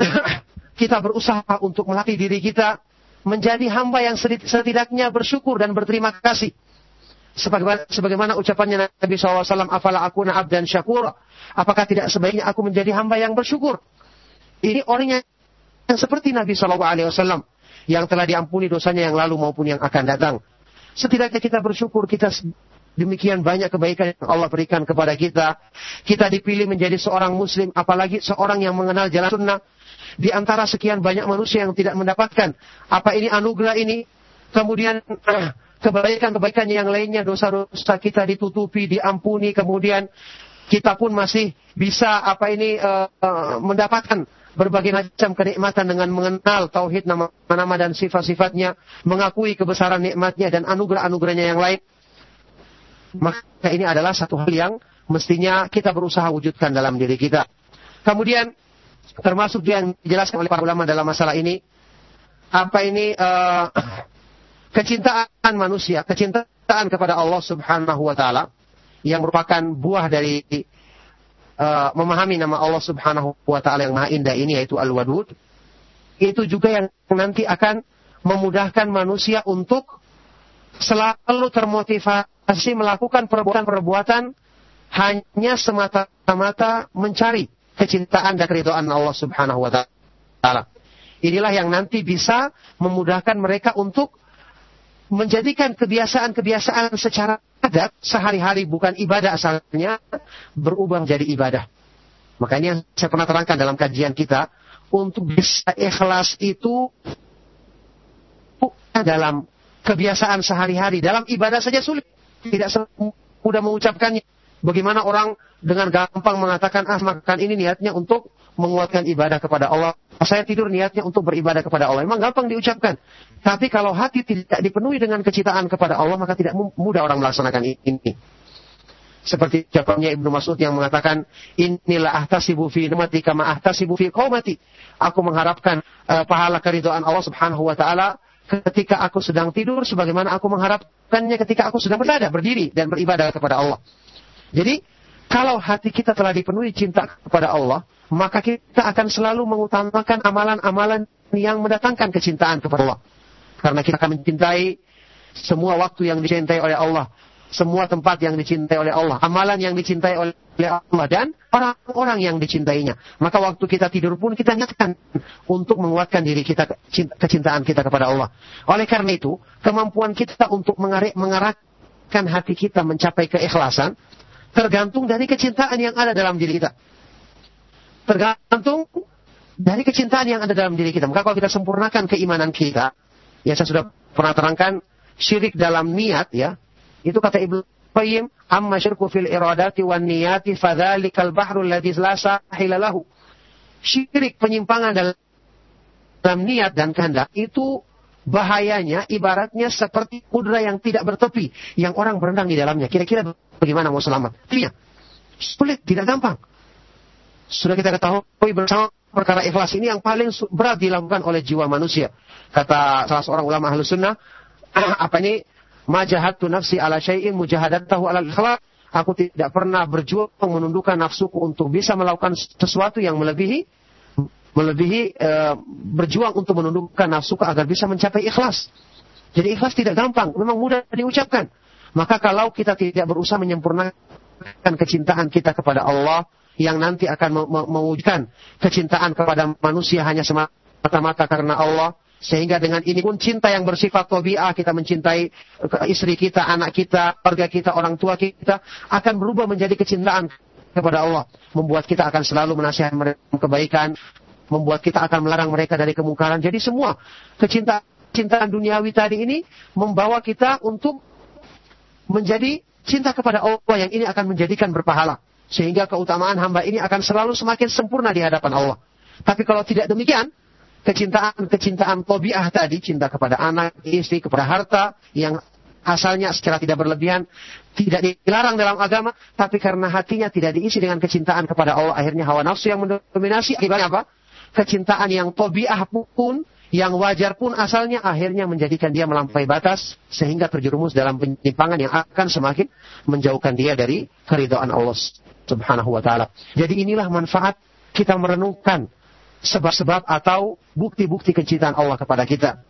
kita berusaha untuk melatih diri kita menjadi hamba yang setidaknya bersyukur dan berterima kasih Sebagaimana, sebagaimana ucapannya Nabi SAW, Afala aku abdan syakur. Apakah tidak sebaiknya aku menjadi hamba yang bersyukur? Ini orang yang, yang seperti Nabi SAW. Yang telah diampuni dosanya yang lalu maupun yang akan datang. Setidaknya kita bersyukur, kita demikian banyak kebaikan yang Allah berikan kepada kita. Kita dipilih menjadi seorang muslim, apalagi seorang yang mengenal jalan sunnah. Di antara sekian banyak manusia yang tidak mendapatkan. Apa ini anugerah ini? Kemudian kebaikan-kebaikan yang lainnya, dosa-dosa kita ditutupi, diampuni, kemudian kita pun masih bisa apa ini uh, uh, mendapatkan berbagai macam kenikmatan dengan mengenal tauhid nama-nama dan sifat-sifatnya, mengakui kebesaran nikmatnya dan anugerah-anugerahnya yang lain. Maka ini adalah satu hal yang mestinya kita berusaha wujudkan dalam diri kita. Kemudian termasuk yang dijelaskan oleh para ulama dalam masalah ini, apa ini uh, kecintaan manusia, kecintaan kepada Allah Subhanahu wa taala yang merupakan buah dari uh, memahami nama Allah Subhanahu wa taala yang Maha Indah ini yaitu Al-Wadud, itu juga yang nanti akan memudahkan manusia untuk selalu termotivasi melakukan perbuatan-perbuatan hanya semata-mata mencari kecintaan dan keridhaan Allah Subhanahu wa taala. Inilah yang nanti bisa memudahkan mereka untuk menjadikan kebiasaan-kebiasaan secara adat sehari-hari bukan ibadah asalnya berubah menjadi ibadah. Makanya saya pernah terangkan dalam kajian kita untuk bisa ikhlas itu dalam kebiasaan sehari-hari dalam ibadah saja sulit tidak mudah mengucapkannya. Bagaimana orang dengan gampang mengatakan ah makan ini niatnya untuk menguatkan ibadah kepada Allah. Saya tidur niatnya untuk beribadah kepada Allah. Memang gampang diucapkan. Tapi kalau hati tidak dipenuhi dengan kecintaan kepada Allah maka tidak mudah orang melaksanakan ini. Seperti ucapannya Ibnu Mas'ud yang mengatakan, Inilah ahtasibu fi numati kama ahtasibu fi qawmati. Aku mengharapkan uh, pahala keridhaan Allah subhanahu wa ta'ala ketika aku sedang tidur sebagaimana aku mengharapkannya ketika aku sedang berada, berdiri dan beribadah kepada Allah. Jadi, kalau hati kita telah dipenuhi cinta kepada Allah, maka kita akan selalu mengutamakan amalan-amalan yang mendatangkan kecintaan kepada Allah. Karena kita akan mencintai semua waktu yang dicintai oleh Allah, semua tempat yang dicintai oleh Allah, amalan yang dicintai oleh Allah dan orang-orang yang dicintainya. Maka waktu kita tidur pun kita nyatakan untuk menguatkan diri kita kecintaan kita kepada Allah. Oleh karena itu, kemampuan kita untuk mengarahkan hati kita mencapai keikhlasan tergantung dari kecintaan yang ada dalam diri kita. Tergantung dari kecintaan yang ada dalam diri kita. Maka kalau kita sempurnakan keimanan kita, ya saya sudah pernah terangkan syirik dalam niat ya. Itu kata Ibnu Qayyim, amma syirku fil iradati wan niyati fadzalikal bahrul ladzi la sahila lahu. Syirik penyimpangan dalam, dalam niat dan kehendak itu bahayanya ibaratnya seperti kudra yang tidak bertepi, yang orang berenang di dalamnya. Kira-kira bagaimana mau selamat? Tidak. Sulit, tidak gampang. Sudah kita ketahui bersama perkara ikhlas ini yang paling berat dilakukan oleh jiwa manusia. Kata salah seorang ulama ahlu sunnah, apa ini? Majahatu nafsi ala syai'in mujahadatahu ala ikhlas. Aku tidak pernah berjuang menundukkan nafsuku untuk bisa melakukan sesuatu yang melebihi melebihi e, berjuang untuk menundukkan nafsu agar bisa mencapai ikhlas. Jadi ikhlas tidak gampang, memang mudah diucapkan. Maka kalau kita tidak berusaha menyempurnakan kecintaan kita kepada Allah yang nanti akan mewujudkan kecintaan kepada manusia hanya semata-mata karena Allah, sehingga dengan ini pun cinta yang bersifat tobiah kita mencintai istri kita, anak kita, keluarga kita, orang tua kita akan berubah menjadi kecintaan kepada Allah, membuat kita akan selalu menasihati mereka kebaikan, membuat kita akan melarang mereka dari kemungkaran. Jadi semua kecintaan cintaan duniawi tadi ini membawa kita untuk menjadi cinta kepada Allah yang ini akan menjadikan berpahala. Sehingga keutamaan hamba ini akan selalu semakin sempurna di hadapan Allah. Tapi kalau tidak demikian, kecintaan-kecintaan tobiah tadi, cinta kepada anak, istri, kepada harta, yang asalnya secara tidak berlebihan, tidak dilarang dalam agama, tapi karena hatinya tidak diisi dengan kecintaan kepada Allah, akhirnya hawa nafsu yang mendominasi, akibatnya apa? kecintaan yang tobiah pun, yang wajar pun asalnya akhirnya menjadikan dia melampaui batas sehingga terjerumus dalam penyimpangan yang akan semakin menjauhkan dia dari keridhaan Allah Subhanahu wa taala. Jadi inilah manfaat kita merenungkan sebab-sebab atau bukti-bukti kecintaan Allah kepada kita.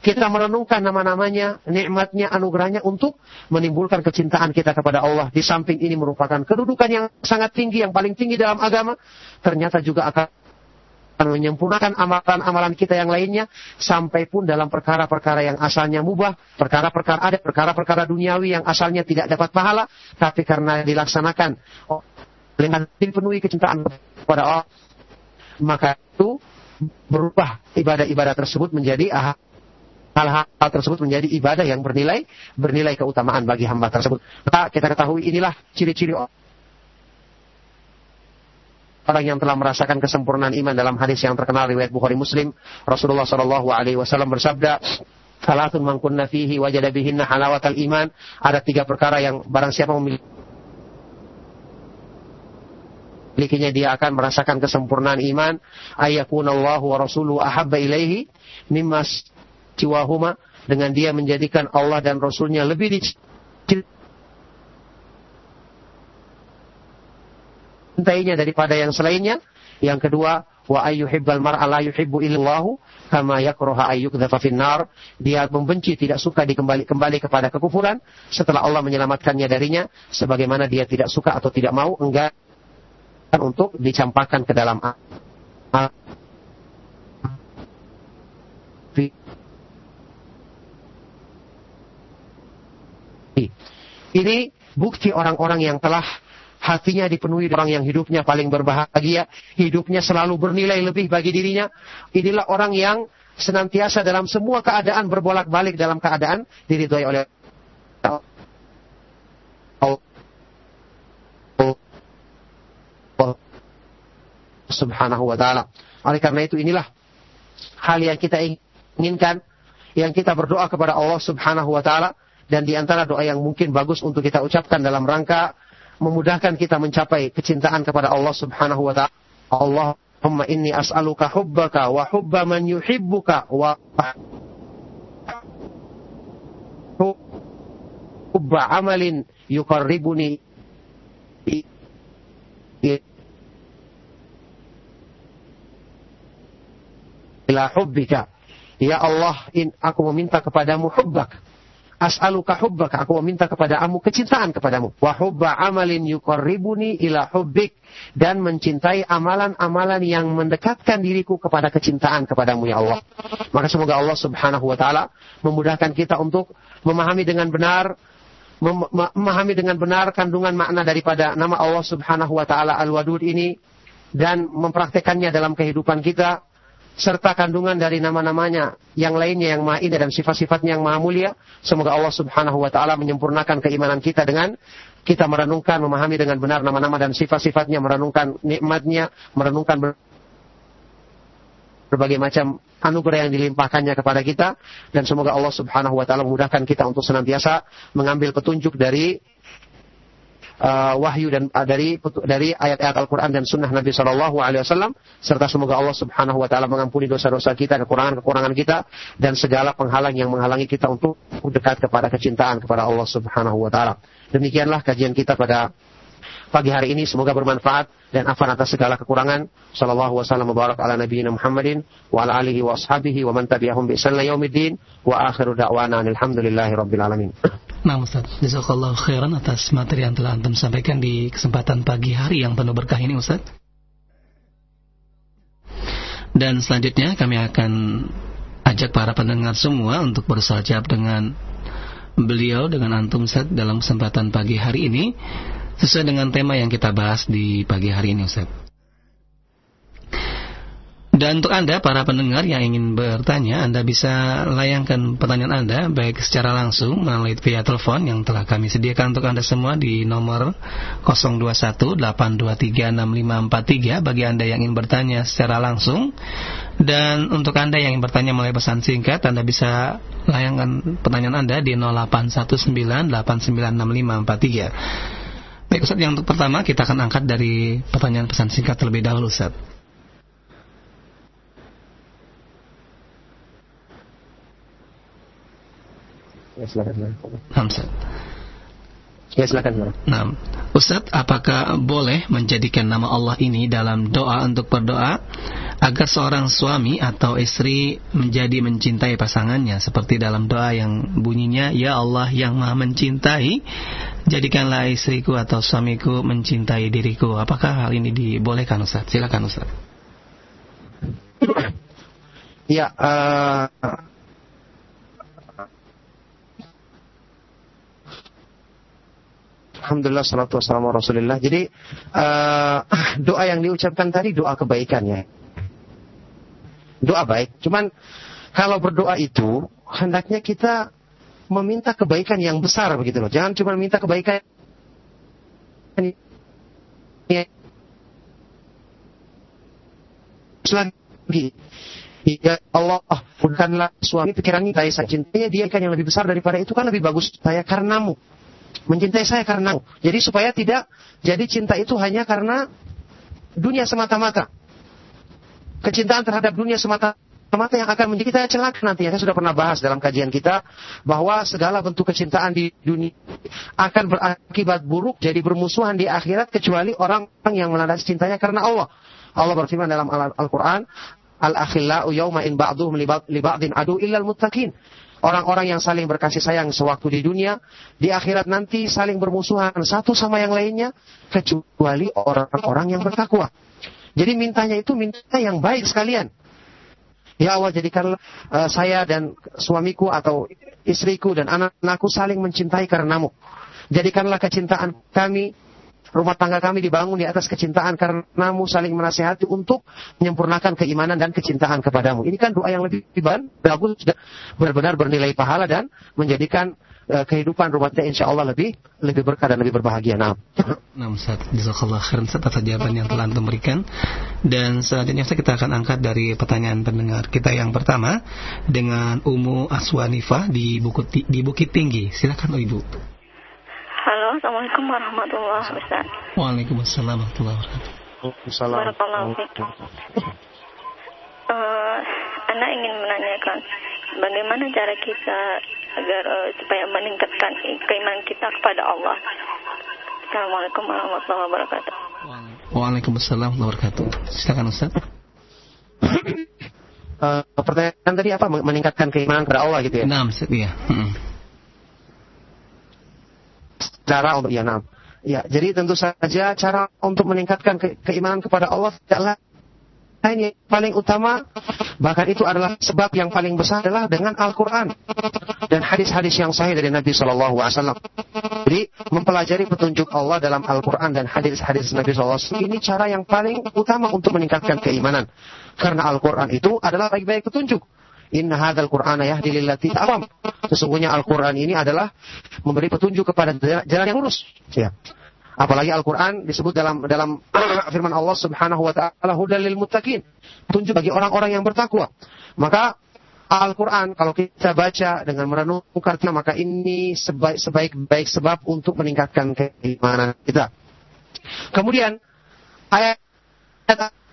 Kita merenungkan nama-namanya, nikmatnya, anugerahnya untuk menimbulkan kecintaan kita kepada Allah. Di samping ini merupakan kedudukan yang sangat tinggi, yang paling tinggi dalam agama. Ternyata juga akan menyempurnakan amalan-amalan kita yang lainnya sampai pun dalam perkara-perkara yang asalnya mubah, perkara-perkara ada perkara-perkara duniawi yang asalnya tidak dapat pahala, tapi karena dilaksanakan dengan dipenuhi kecintaan kepada Allah, maka itu berubah ibadah-ibadah tersebut menjadi hal-hal tersebut menjadi ibadah yang bernilai bernilai keutamaan bagi hamba tersebut. Maka kita ketahui inilah ciri-ciri orang yang telah merasakan kesempurnaan iman dalam hadis yang terkenal riwayat Bukhari Muslim Rasulullah Shallallahu Alaihi Wasallam bersabda Salatun mangkunna fihi wajada bihinna halawatal iman. Ada tiga perkara yang barang siapa memiliki milikinya dia akan merasakan kesempurnaan iman ayakunallahu wa rasuluhu ahabba ilaihi mimma siwahuma dengan dia menjadikan Allah dan Rasulnya lebih mencintainya daripada yang selainnya. Yang kedua, wa ayyuhibbal mar'a la yuhibbu illallahu kama yakruha ayyukdhafa finnar. Dia membenci tidak suka dikembali kembali kepada kekufuran setelah Allah menyelamatkannya darinya sebagaimana dia tidak suka atau tidak mau enggak untuk dicampakkan ke dalam Ini bukti orang-orang yang telah hatinya dipenuhi orang yang hidupnya paling berbahagia, hidupnya selalu bernilai lebih bagi dirinya. Inilah orang yang senantiasa dalam semua keadaan berbolak-balik dalam keadaan diridhoi oleh Subhanahu wa taala. Oleh karena itu inilah hal yang kita inginkan, yang kita berdoa kepada Allah Subhanahu wa taala dan di antara doa yang mungkin bagus untuk kita ucapkan dalam rangka memudahkan kita mencapai kecintaan kepada Allah Subhanahu wa taala. Allahumma inni as'aluka hubbaka wa hubba man yuhibbuka wa hubba amalin yuqarribuni ila hubbika. Ya Allah, in aku meminta kepadamu hubbak as'aluka hubbaka aku meminta kepadamu kecintaan kepadamu. Wa hubba amalin yuqarribuni ila hubbik dan mencintai amalan-amalan yang mendekatkan diriku kepada kecintaan kepadamu ya Allah. Maka semoga Allah Subhanahu wa taala memudahkan kita untuk memahami dengan benar memahami dengan benar kandungan makna daripada nama Allah Subhanahu wa taala Al-Wadud ini dan mempraktekannya dalam kehidupan kita serta kandungan dari nama-namanya yang lainnya yang maha indah dan sifat-sifatnya yang maha mulia. Semoga Allah Subhanahu wa taala menyempurnakan keimanan kita dengan kita merenungkan, memahami dengan benar nama-nama dan sifat-sifatnya, merenungkan nikmatnya, merenungkan berbagai macam anugerah yang dilimpahkannya kepada kita dan semoga Allah Subhanahu wa taala memudahkan kita untuk senantiasa mengambil petunjuk dari uh, wahyu dan uh, dari dari ayat-ayat Al-Qur'an dan sunnah Nabi Shallallahu alaihi wasallam serta semoga Allah Subhanahu wa taala mengampuni dosa-dosa kita, kekurangan-kekurangan kita dan segala penghalang yang menghalangi kita untuk dekat kepada kecintaan kepada Allah Subhanahu wa taala. Demikianlah kajian kita pada pagi hari ini semoga bermanfaat dan afan atas segala kekurangan. Sallallahu wasallam mubarak ala nabiyina Muhammadin wa ala alihi wa ashabihi wa man tabi'ahum bi wa akhiru da'wana alhamdulillahi rabbil alamin. Nah Ustaz, jazakallahu khairan atas materi yang telah Antum sampaikan di kesempatan pagi hari yang penuh berkah ini Ustaz. Dan selanjutnya kami akan ajak para pendengar semua untuk bersajab dengan beliau dengan Antum Ustaz dalam kesempatan pagi hari ini sesuai dengan tema yang kita bahas di pagi hari ini Ustaz. Dan untuk Anda, para pendengar yang ingin bertanya, Anda bisa layangkan pertanyaan Anda, baik secara langsung melalui via telepon yang telah kami sediakan untuk Anda semua di nomor 0218236543 bagi Anda yang ingin bertanya secara langsung. Dan untuk Anda yang ingin bertanya melalui pesan singkat, Anda bisa layangkan pertanyaan Anda di 0819896543. Baik Ustaz, yang untuk pertama kita akan angkat dari pertanyaan pesan singkat terlebih dahulu Ustaz. Ya, silakan. Hamzah. Ya, silakan. Nah, Ustaz, apakah boleh menjadikan nama Allah ini dalam doa untuk berdoa agar seorang suami atau istri menjadi mencintai pasangannya seperti dalam doa yang bunyinya Ya Allah yang Maha mencintai jadikanlah istriku atau suamiku mencintai diriku. Apakah hal ini dibolehkan Ustaz? Silakan Ustaz. Ya, uh, Alhamdulillah salatu wassalamu rasulillah. Jadi uh, doa yang diucapkan tadi doa kebaikan ya. Doa baik. Cuman kalau berdoa itu hendaknya kita meminta kebaikan yang besar begitu loh. Jangan cuma minta kebaikan lagi. Ya Allah, bukanlah suami pikiran saya cintanya dia kan yang lebih besar daripada itu kan lebih bagus saya karenamu mencintai saya karena jadi supaya tidak jadi cinta itu hanya karena dunia semata-mata kecintaan terhadap dunia semata semata yang akan menjadi kita celaka nanti. Saya sudah pernah bahas dalam kajian kita bahwa segala bentuk kecintaan di dunia akan berakibat buruk jadi bermusuhan di akhirat kecuali orang yang melandasi cintanya karena Allah. Allah berfirman dalam Al-Qur'an, "Al-akhillau yawma in ba'duhum li ba'din adu illal muttaqin." Orang-orang yang saling berkasih sayang sewaktu di dunia, di akhirat nanti saling bermusuhan satu sama yang lainnya, kecuali orang-orang yang bertakwa. Jadi mintanya itu minta yang baik sekalian. Ya Allah jadikanlah uh, saya dan suamiku atau istriku dan anak-anakku saling mencintai karenamu. Jadikanlah kecintaan kami, rumah tangga kami dibangun di atas kecintaan karenamu saling menasihati untuk menyempurnakan keimanan dan kecintaan kepadamu. Ini kan doa yang lebih bagus, benar-benar bernilai pahala dan menjadikan uh, kehidupan rumah tangga insya Allah lebih lebih berkah dan lebih berbahagia. Nah, nah Ustaz, jazakallah khairan atas jawaban yang telah Antum berikan. Dan selanjutnya kita akan angkat dari pertanyaan pendengar kita yang pertama dengan Umu Aswanifah di Bukit di Bukit Tinggi. Silakan oh, Ibu. Halo, Assalamualaikum warahmatullahi wabarakatuh. Waalaikumsalam warahmatullahi wabarakatuh. Waalaikumsalam. Uh, Anda ingin menanyakan bagaimana cara kita agar uh, supaya meningkatkan keimanan kita kepada Allah. Assalamualaikum warahmatullahi wabarakatuh. Waalaikumsalam warahmatullahi wabarakatuh. Silakan Ustaz. uh, pertanyaan tadi apa? Meningkatkan keimanan kepada Allah gitu ya? Nah, iya. Hmm. Cara untuk ya. Ya, jadi tentu saja cara untuk meningkatkan ke keimanan kepada Allah adalah yang paling utama bahkan itu adalah sebab yang paling besar adalah dengan Al-Quran dan hadis-hadis yang sahih dari Nabi Shallallahu Alaihi Wasallam. Jadi mempelajari petunjuk Allah dalam Al-Quran dan hadis-hadis Nabi Shallallahu Alaihi Wasallam ini cara yang paling utama untuk meningkatkan keimanan karena Al-Quran itu adalah baik-baik petunjuk. Inna hadzal Qur'ana yahdi lillati awam. Sesungguhnya Al-Quran ini adalah memberi petunjuk kepada jalan yang lurus. Ya. Apalagi Al-Quran disebut dalam dalam firman Allah Subhanahu Wa Taala hudal lil muttaqin, tunjuk bagi orang-orang yang bertakwa. Maka Al-Quran kalau kita baca dengan merenungkan maka ini sebaik baik sebab untuk meningkatkan keimanan kita. Kemudian ayat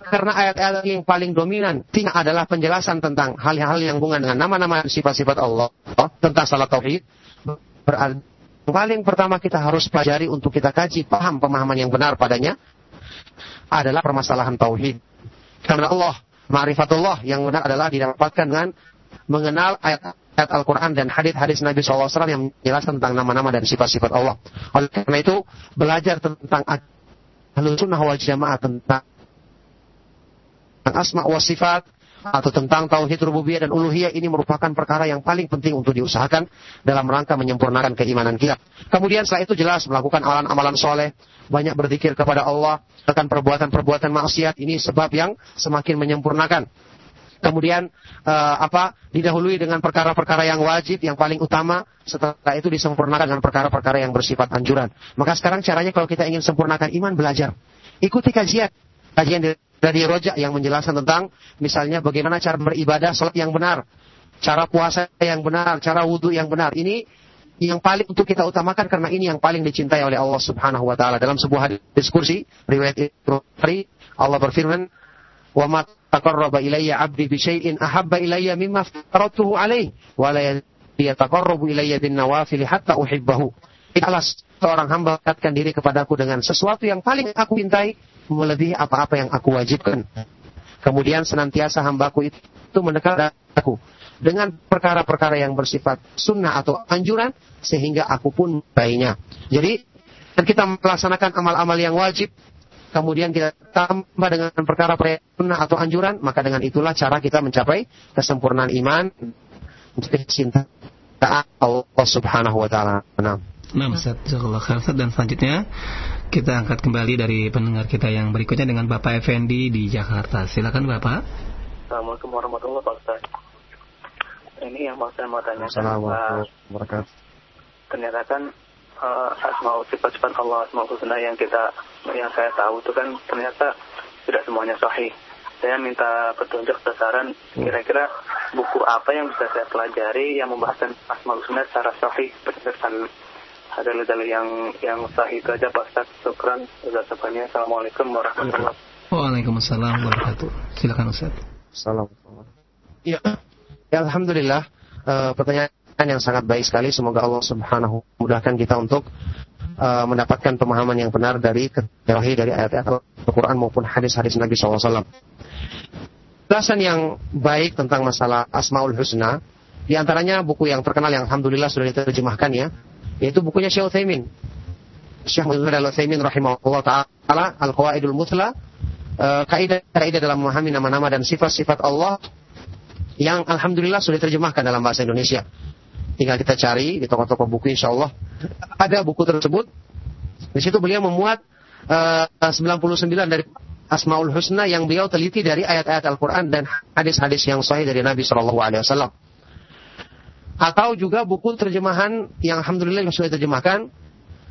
karena ayat-ayat yang paling dominan tidak adalah penjelasan tentang hal-hal yang hubungan dengan nama-nama sifat-sifat Allah tentang salat tauhid berarti paling pertama kita harus pelajari untuk kita kaji, paham pemahaman yang benar padanya adalah permasalahan tauhid. Karena Allah, ma'rifatullah yang benar adalah didapatkan dengan mengenal ayat-ayat Al-Quran dan hadis-hadis Nabi SAW yang menjelaskan tentang nama-nama dan sifat-sifat Allah. Oleh karena itu, belajar tentang ahlu sunnah wal jamaah tentang asma wa sifat atau tentang tauhid rububiyah dan uluhiyah ini merupakan perkara yang paling penting untuk diusahakan dalam rangka menyempurnakan keimanan kita. Kemudian setelah itu jelas melakukan amalan-amalan soleh, banyak berzikir kepada Allah, akan perbuatan-perbuatan maksiat ini sebab yang semakin menyempurnakan. Kemudian uh, apa didahului dengan perkara-perkara yang wajib yang paling utama setelah itu disempurnakan dengan perkara-perkara yang bersifat anjuran. Maka sekarang caranya kalau kita ingin sempurnakan iman belajar. Ikuti kajian kajian dari rojak yang menjelaskan tentang misalnya bagaimana cara beribadah salat yang benar, cara puasa yang benar, cara wudhu yang benar. Ini yang paling untuk kita utamakan karena ini yang paling dicintai oleh Allah Subhanahu wa taala. Dalam sebuah diskusi riwayat Bukhari Allah berfirman, "Wa ma taqarraba ilayya 'abdi bi syai'in ahabba ilayya mimma aftaratuhu alaihi wa la yataqarrabu ilayya bin nawafil hatta uhibbahu." Tidaklah seorang hamba dekatkan diri kepadaku dengan sesuatu yang paling aku cintai melebihi apa-apa yang aku wajibkan. Kemudian senantiasa hambaku itu mendekat aku dengan perkara-perkara yang bersifat sunnah atau anjuran sehingga aku pun baiknya. Jadi kita melaksanakan amal-amal yang wajib kemudian kita tambah dengan perkara sunnah atau anjuran maka dengan itulah cara kita mencapai kesempurnaan iman mencapai cinta Allah Subhanahu wa taala. Nah, Ustaz, dan selanjutnya kita angkat kembali dari pendengar kita yang berikutnya dengan Bapak Effendi di Jakarta. Silakan Bapak. Assalamualaikum warahmatullahi wabarakatuh. Ini yang mau saya mau tanya. Assalamualaikum warahmatullahi Ternyata kan uh, asmaul sifat-sifat Allah asmaul husna yang kita yang saya tahu itu kan ternyata tidak semuanya sahih. Saya minta petunjuk sasaran hmm. kira-kira buku apa yang bisa saya pelajari yang membahas asmaul husna secara sahih berdasarkan ada dalil yang yang sahih itu aja Pak Ustaz. Syukran. Assalamualaikum warahmatullahi wabarakatuh. Waalaikumsalam warahmatullahi wabarakatuh. Silakan Ustaz. Assalamualaikum. Ya, ya Alhamdulillah uh, pertanyaan yang sangat baik sekali. Semoga Allah Subhanahu mudahkan kita untuk uh, mendapatkan pemahaman yang benar dari teori dari ayat-ayat Al-Quran maupun hadis-hadis Nabi SAW. Penjelasan yang baik tentang masalah Asmaul Husna, di antaranya buku yang terkenal yang Alhamdulillah sudah diterjemahkan ya, yaitu bukunya Syekh Utsaimin. Syekh Muhammad Al-Utsaimin rahimahullah taala Al-Qawaidul Muthla uh, kaidah-kaidah dalam memahami nama-nama dan sifat-sifat Allah yang alhamdulillah sudah diterjemahkan dalam bahasa Indonesia. Tinggal kita cari di toko-toko buku insya Allah. Ada buku tersebut. Di situ beliau memuat uh, 99 dari Asmaul Husna yang beliau teliti dari ayat-ayat Al-Quran dan hadis-hadis yang sahih dari Nabi Shallallahu Alaihi Wasallam. Atau juga buku terjemahan yang Alhamdulillah yang sudah diterjemahkan.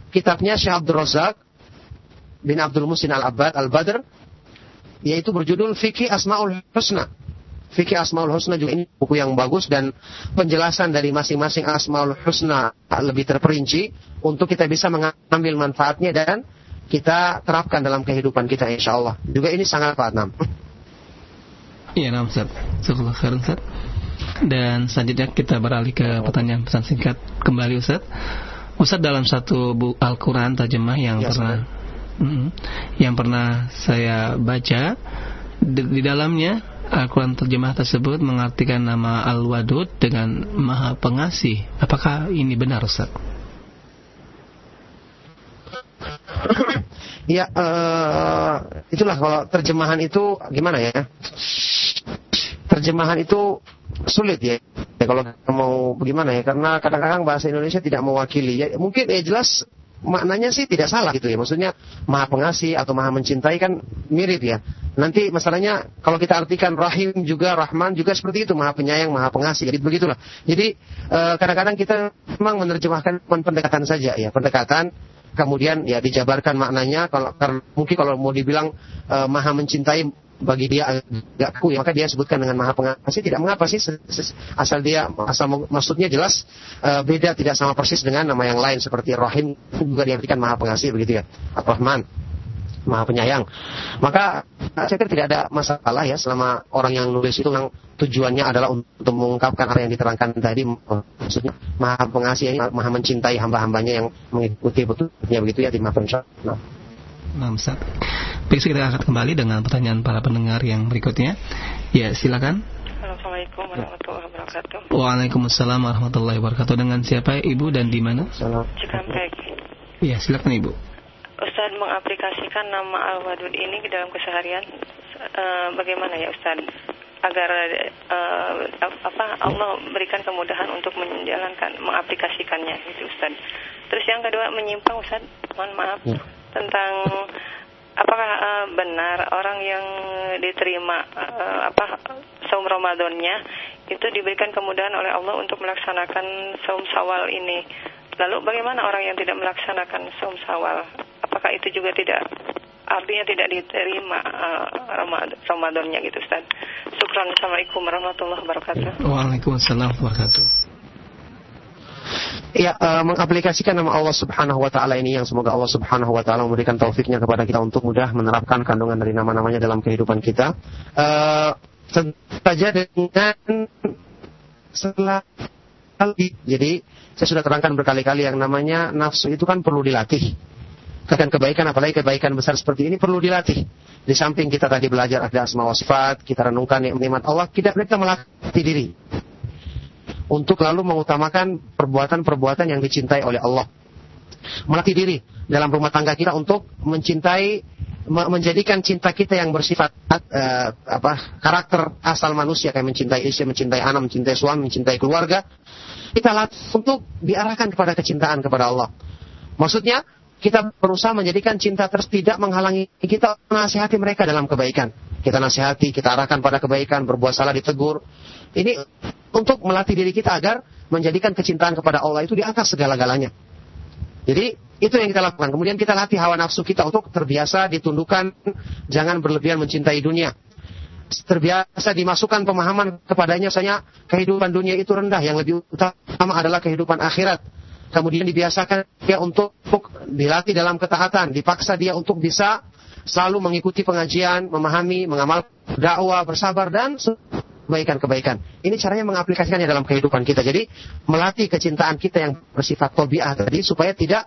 Kitabnya Syekh Abdul Razak bin Abdul Musin Al-Abbad Al-Badr. Yaitu berjudul Fikih Asmaul Husna Fikih Asmaul Husna juga ini buku yang bagus dan penjelasan dari masing-masing Asmaul Husna lebih terperinci untuk kita bisa mengambil manfaatnya dan kita terapkan dalam kehidupan kita insya Allah. Juga ini sangat Pak Nam. Iya, nah, Ustaz. khairan, Ustaz. Dan selanjutnya kita beralih ke pertanyaan pesan singkat kembali Ustaz. Ustaz dalam satu buku Al-Quran terjemah yang ya, pernah mm, yang pernah saya baca di, di dalamnya Al-Quran terjemah tersebut mengartikan nama Al-Wadud dengan Maha Pengasih. Apakah ini benar Ustaz? Ya, uh, itulah kalau terjemahan itu gimana ya? Terjemahan itu sulit ya. ya kalau mau bagaimana ya? Karena kadang-kadang bahasa Indonesia tidak mewakili. Ya, mungkin ya jelas maknanya sih tidak salah gitu ya. Maksudnya maha pengasih atau maha mencintai kan mirip ya. Nanti masalahnya kalau kita artikan rahim juga rahman juga seperti itu maha penyayang maha pengasih. Jadi begitulah. Jadi eh, kadang-kadang kita memang menerjemahkan pendekatan saja ya pendekatan kemudian ya dijabarkan maknanya kalau mungkin kalau mau dibilang uh, maha mencintai bagi dia agak kaku ya maka dia sebutkan dengan maha pengasih. Tidak mengapa sih asal dia asal maksudnya jelas uh, beda tidak sama persis dengan nama yang lain seperti Rahim juga diartikan maha pengasih begitu ya. Ar-Rahman maha penyayang. Maka saya kira tidak ada masalah ya selama orang yang nulis itu yang tujuannya adalah untuk mengungkapkan apa yang diterangkan tadi. Maksudnya maha pengasih maha mencintai hamba-hambanya yang mengikuti betulnya begitu ya di maafkan nah. Nah, Ustaz. Baik, kita akan kembali dengan pertanyaan para pendengar yang berikutnya. Ya, silakan. Assalamualaikum warahmatullahi wabarakatuh. Waalaikumsalam warahmatullahi wabarakatuh. Dengan siapa Ibu dan di mana? Cikampek. Iya, silakan Ibu. Ustaz mengaplikasikan nama Al-Wadud ini ke dalam keseharian uh, bagaimana ya Ustaz? Agar uh, apa Allah berikan kemudahan untuk menjalankan mengaplikasikannya itu Ustaz. Terus yang kedua menyimpang Ustaz, mohon maaf. Ya tentang apakah uh, benar orang yang diterima uh, apa saum Ramadannya itu diberikan kemudahan oleh Allah untuk melaksanakan saum Sawal ini. Lalu bagaimana orang yang tidak melaksanakan saum Sawal? Apakah itu juga tidak artinya tidak diterima uh, Ramadannya gitu Ustaz? Syukran. Assalamualaikum warahmatullahi wabarakatuh. Waalaikumsalam warahmatullahi wabarakatuh ya uh, mengaplikasikan nama Allah Subhanahu wa taala ini yang semoga Allah Subhanahu wa taala memberikan taufiknya kepada kita untuk mudah menerapkan kandungan dari nama-namanya dalam kehidupan kita. Uh, saja dengan setelah jadi saya sudah terangkan berkali-kali yang namanya nafsu itu kan perlu dilatih. Bahkan kebaikan apalagi kebaikan besar seperti ini perlu dilatih. Di samping kita tadi belajar ada asma wa sifat, kita renungkan nikmat Allah, kita mereka melatih diri untuk lalu mengutamakan perbuatan-perbuatan yang dicintai oleh Allah. Melatih diri dalam rumah tangga kita untuk mencintai menjadikan cinta kita yang bersifat uh, apa karakter asal manusia kayak mencintai istri, mencintai anak, mencintai suami, mencintai keluarga. Kita latih untuk diarahkan kepada kecintaan kepada Allah. Maksudnya kita berusaha menjadikan cinta terus tidak menghalangi kita menasihati mereka dalam kebaikan. Kita nasihati, kita arahkan pada kebaikan, berbuat salah ditegur. Ini untuk melatih diri kita agar menjadikan kecintaan kepada Allah itu di atas segala-galanya. Jadi itu yang kita lakukan. Kemudian kita latih hawa nafsu kita untuk terbiasa ditundukkan, jangan berlebihan mencintai dunia. Terbiasa dimasukkan pemahaman kepadanya, misalnya kehidupan dunia itu rendah, yang lebih utama adalah kehidupan akhirat. Kemudian dibiasakan dia untuk dilatih dalam ketaatan, dipaksa dia untuk bisa selalu mengikuti pengajian, memahami, mengamal dakwah, bersabar dan kebaikan-kebaikan. Ini caranya mengaplikasikannya dalam kehidupan kita. Jadi melatih kecintaan kita yang bersifat tobiah tadi supaya tidak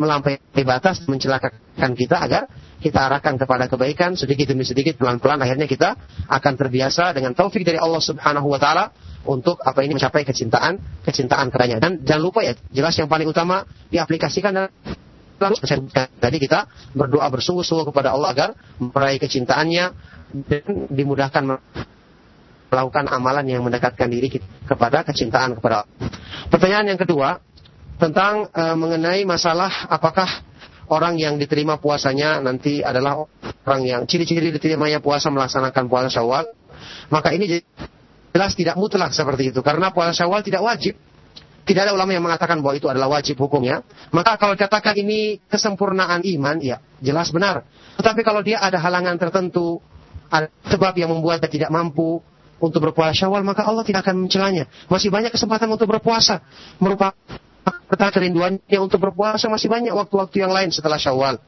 melampaui batas mencelakakan kita agar kita arahkan kepada kebaikan sedikit demi sedikit pelan-pelan akhirnya kita akan terbiasa dengan taufik dari Allah Subhanahu wa taala untuk apa ini mencapai kecintaan kecintaan kepadanya dan jangan lupa ya jelas yang paling utama diaplikasikan dalam tadi kita berdoa bersungguh-sungguh kepada Allah agar meraih kecintaannya dan dimudahkan melakukan amalan yang mendekatkan diri kepada kecintaan kepada Allah. Pertanyaan yang kedua tentang uh, mengenai masalah apakah orang yang diterima puasanya nanti adalah orang yang ciri-ciri diterimanya puasa melaksanakan puasa Syawal. Maka ini jelas tidak mutlak seperti itu karena puasa Syawal tidak wajib. Tidak ada ulama yang mengatakan bahwa itu adalah wajib hukumnya. Maka kalau dikatakan ini kesempurnaan iman, ya jelas benar. Tetapi kalau dia ada halangan tertentu, ada sebab yang membuat dia tidak mampu, untuk berpuasa Syawal, maka Allah tidak akan mencelanya. Masih banyak kesempatan untuk berpuasa. Merupakan kerinduannya untuk berpuasa masih banyak waktu-waktu yang lain setelah Syawal.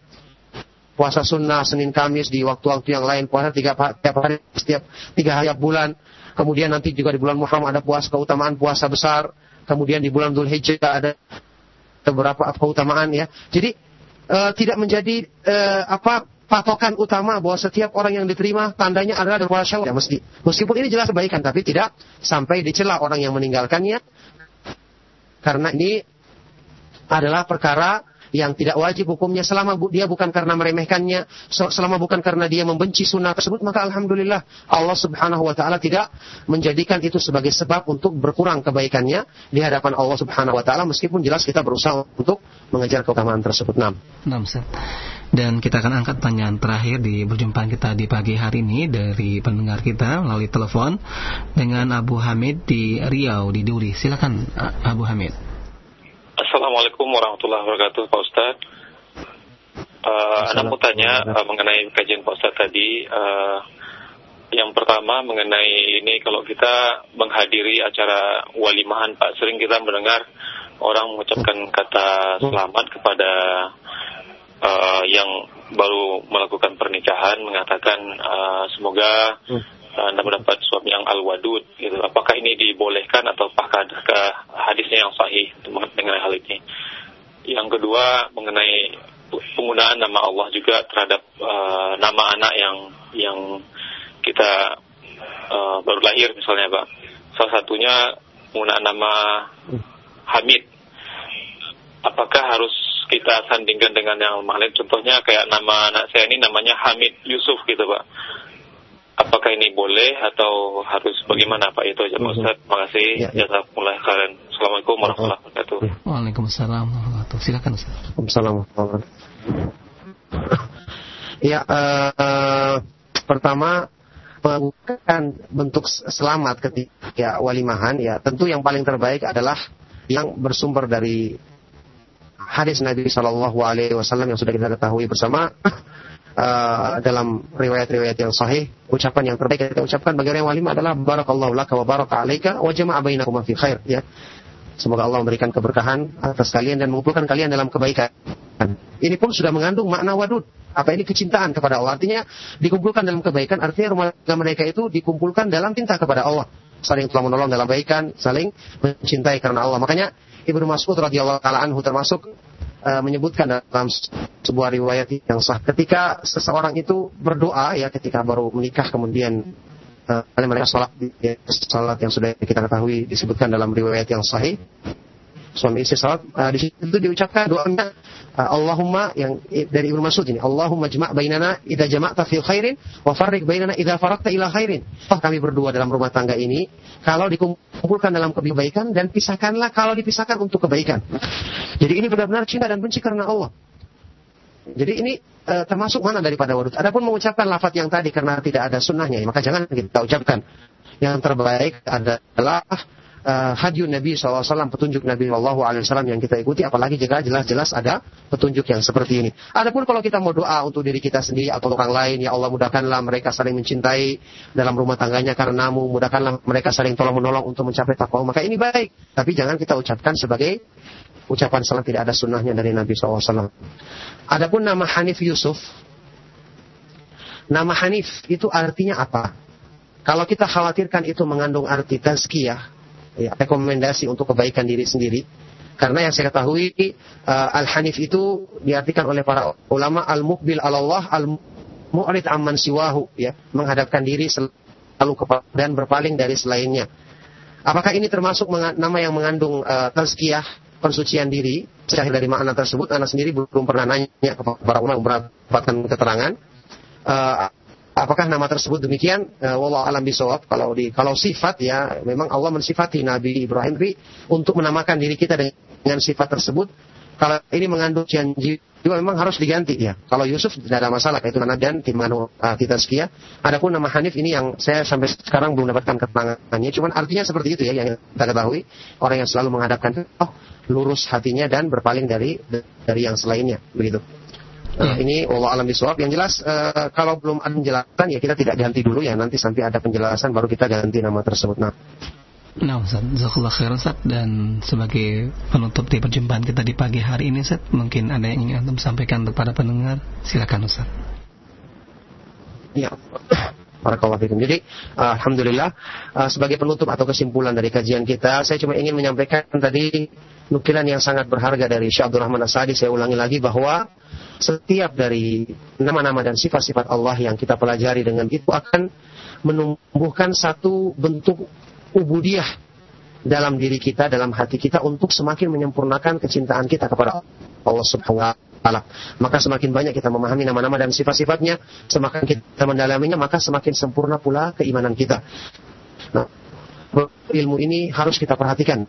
Puasa sunnah Senin Kamis di waktu-waktu yang lain, puasa tiga, tiap hari setiap tiga hari bulan. Kemudian nanti juga di bulan Muharram ada puasa keutamaan puasa besar. Kemudian di bulan Dhul Hijjah ada beberapa keutamaan ya. Jadi uh, tidak menjadi uh, apa patokan utama bahwa setiap orang yang diterima tandanya adalah berpuasa syawal. Ya, mesti. Meskipun ini jelas kebaikan, tapi tidak sampai dicela orang yang meninggalkannya. Karena ini adalah perkara yang tidak wajib hukumnya selama dia bukan karena meremehkannya, selama bukan karena dia membenci sunnah tersebut, maka alhamdulillah Allah Subhanahu wa taala tidak menjadikan itu sebagai sebab untuk berkurang kebaikannya di hadapan Allah Subhanahu wa taala meskipun jelas kita berusaha untuk mengejar keutamaan tersebut. Nam. Nam, dan kita akan angkat pertanyaan terakhir di perjumpaan kita di pagi hari ini dari pendengar kita melalui telepon dengan Abu Hamid di Riau di Duri. Silakan Abu Hamid. Assalamualaikum warahmatullahi wabarakatuh Pak Ustaz. Uh, Anda mau tanya uh, mengenai kajian Pak Ustaz tadi. Uh, yang pertama mengenai ini kalau kita menghadiri acara walimahan Pak, sering kita mendengar orang mengucapkan kata selamat kepada uh, yang baru melakukan pernikahan mengatakan uh, semoga uh, anda mendapat suami yang al-wadud gitu. Apakah ini dibolehkan atau apakah adakah hadisnya yang sahih mengenai hal ini? Yang kedua mengenai penggunaan nama Allah juga terhadap uh, nama anak yang yang kita uh, baru lahir misalnya, Pak. Salah satunya penggunaan nama Hamid. Apakah harus kita sandingkan dengan yang lain. Contohnya kayak nama anak saya ini namanya Hamid Yusuf gitu Pak. Apakah ini boleh atau harus bagaimana Pak itu aja Pak Ustaz. Terima kasih. Ya, ya. mulai kalian. Assalamualaikum warahmatullahi wabarakatuh. Waalaikumsalam warahmatullahi Silakan Ustaz. Waalaikumsalam warahmatullahi Ya, uh, pertama melakukan bentuk selamat ketika walimahan ya tentu yang paling terbaik adalah yang bersumber dari hadis Nabi Shallallahu Alaihi Wasallam yang sudah kita ketahui bersama uh, dalam riwayat-riwayat yang sahih ucapan yang terbaik kita ucapkan bagi orang yang walimah adalah barakallahu laka wa baraka alaika wa jama'a bainakum fi khair ya. Semoga Allah memberikan keberkahan atas kalian dan mengumpulkan kalian dalam kebaikan. Ini pun sudah mengandung makna wadud. Apa ini? Kecintaan kepada Allah. Artinya dikumpulkan dalam kebaikan artinya rumah mereka itu dikumpulkan dalam cinta kepada Allah. Saling telah menolong dalam kebaikan saling mencintai karena Allah. Makanya Ibnu Mas'ud radhiyallahu taala anhu termasuk uh, menyebutkan dalam sebuah riwayat yang sah. Ketika seseorang itu berdoa ya ketika baru menikah kemudian uh, mereka sholat ya, sholat yang sudah kita ketahui disebutkan dalam riwayat yang sahih suami istri salat uh, di situ diucapkan doanya uh, Allahumma yang dari Ibnu Mas'ud ini Allahumma jma' bainana idza jama'ta fi khairin wa farriq bainana idza faraqta ila khairin. Oh kami berdua dalam rumah tangga ini kalau dikumpulkan dalam kebaikan dan pisahkanlah kalau dipisahkan untuk kebaikan. Jadi ini benar-benar cinta dan benci karena Allah. Jadi ini uh, termasuk mana daripada wadud. Adapun mengucapkan lafaz yang tadi karena tidak ada sunnahnya, maka jangan kita ucapkan. Yang terbaik adalah uh, hadyu Nabi SAW, petunjuk Nabi SAW yang kita ikuti, apalagi jika jelas-jelas ada petunjuk yang seperti ini. Adapun kalau kita mau doa untuk diri kita sendiri atau orang lain, ya Allah mudahkanlah mereka saling mencintai dalam rumah tangganya karenamu, mudahkanlah mereka saling tolong menolong untuk mencapai takwa, maka ini baik. Tapi jangan kita ucapkan sebagai ucapan salam tidak ada sunnahnya dari Nabi SAW. Adapun nama Hanif Yusuf, nama Hanif itu artinya apa? Kalau kita khawatirkan itu mengandung arti tazkiyah, ya, rekomendasi untuk kebaikan diri sendiri, karena yang saya ketahui uh, al-hanif itu diartikan oleh para ulama al-muqbil Allah, al-mu'rid amman siwahu, ya, menghadapkan diri selalu kepada dan berpaling dari selainnya. Apakah ini termasuk nama yang mengandung uh, tazkiyah, pensucian diri? Saya dari makna tersebut, anak sendiri belum pernah nanya kepada para ulama mendapatkan keterangan. Uh, apakah nama tersebut demikian? Uh, Wallah alam bisawab. Kalau di kalau sifat ya, memang Allah mensifati Nabi Ibrahim untuk menamakan diri kita dengan sifat tersebut. Kalau ini mengandung janji juga memang harus diganti ya. Kalau Yusuf tidak ada masalah itu nama dan timanu uh, kita sekia. Adapun nama Hanif ini yang saya sampai sekarang belum dapatkan keterangannya. Cuman artinya seperti itu ya yang kita ketahui orang yang selalu menghadapkan oh lurus hatinya dan berpaling dari dari yang selainnya begitu. Nah, ini Allah alam bisawab. Yang jelas uh, kalau belum ada penjelasan ya kita tidak ganti dulu ya nanti sampai ada penjelasan baru kita ganti nama tersebut. Nah. Nah Ustaz, Zakullah khairan Ustaz Dan sebagai penutup di perjumpaan kita di pagi hari ini Ustaz Mungkin ada yang ingin Anda sampaikan kepada pendengar Silakan Ustaz Ya Barakallahu fikum. Jadi uh, alhamdulillah uh, sebagai penutup atau kesimpulan dari kajian kita, saya cuma ingin menyampaikan tadi nukilan yang sangat berharga dari Syekh Abdul Rahman Asadi. Saya ulangi lagi bahwa setiap dari nama-nama dan sifat-sifat Allah yang kita pelajari dengan itu akan menumbuhkan satu bentuk ubudiyah dalam diri kita, dalam hati kita untuk semakin menyempurnakan kecintaan kita kepada Allah Subhanahu wa taala. Maka semakin banyak kita memahami nama-nama dan sifat-sifatnya, semakin kita mendalaminya, maka semakin sempurna pula keimanan kita. Nah, ilmu ini harus kita perhatikan.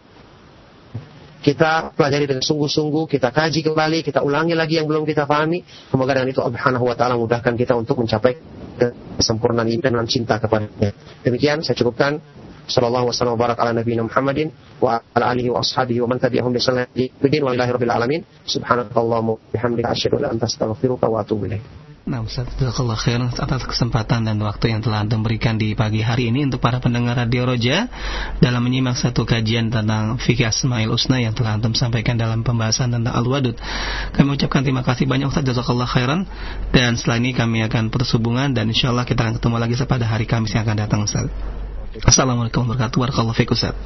Kita pelajari dengan sungguh-sungguh, kita kaji kembali, kita ulangi lagi yang belum kita pahami. Semoga dengan itu Allah Subhanahu wa taala mudahkan kita untuk mencapai kesempurnaan iman dan cinta kepadanya. Demikian saya cukupkan. Sallallahu wasallam barak ala nabiyina Muhammadin wa ala alihi wa ashabihi wa man tabi'ahum bi ila rabbil alamin. Subhanakallahumma bihamdika asyhadu an la ilaha illa anta astaghfiruka wa atubu ilaik. Nah Ustaz, jazakallah khair atas kesempatan dan waktu yang telah Anda berikan di pagi hari ini untuk para pendengar Radio Roja dalam menyimak satu kajian tentang fikih Asmaul Husna yang telah Anda sampaikan dalam pembahasan tentang Al-Wadud. Kami ucapkan terima kasih banyak Ustaz, jazakallah khairan dan setelah ini kami akan putus hubungan dan insya Allah kita akan ketemu lagi pada hari Kamis yang akan datang Ustaz. Assalamualaikum warahmatullahi wabarakatuh. Ustaz.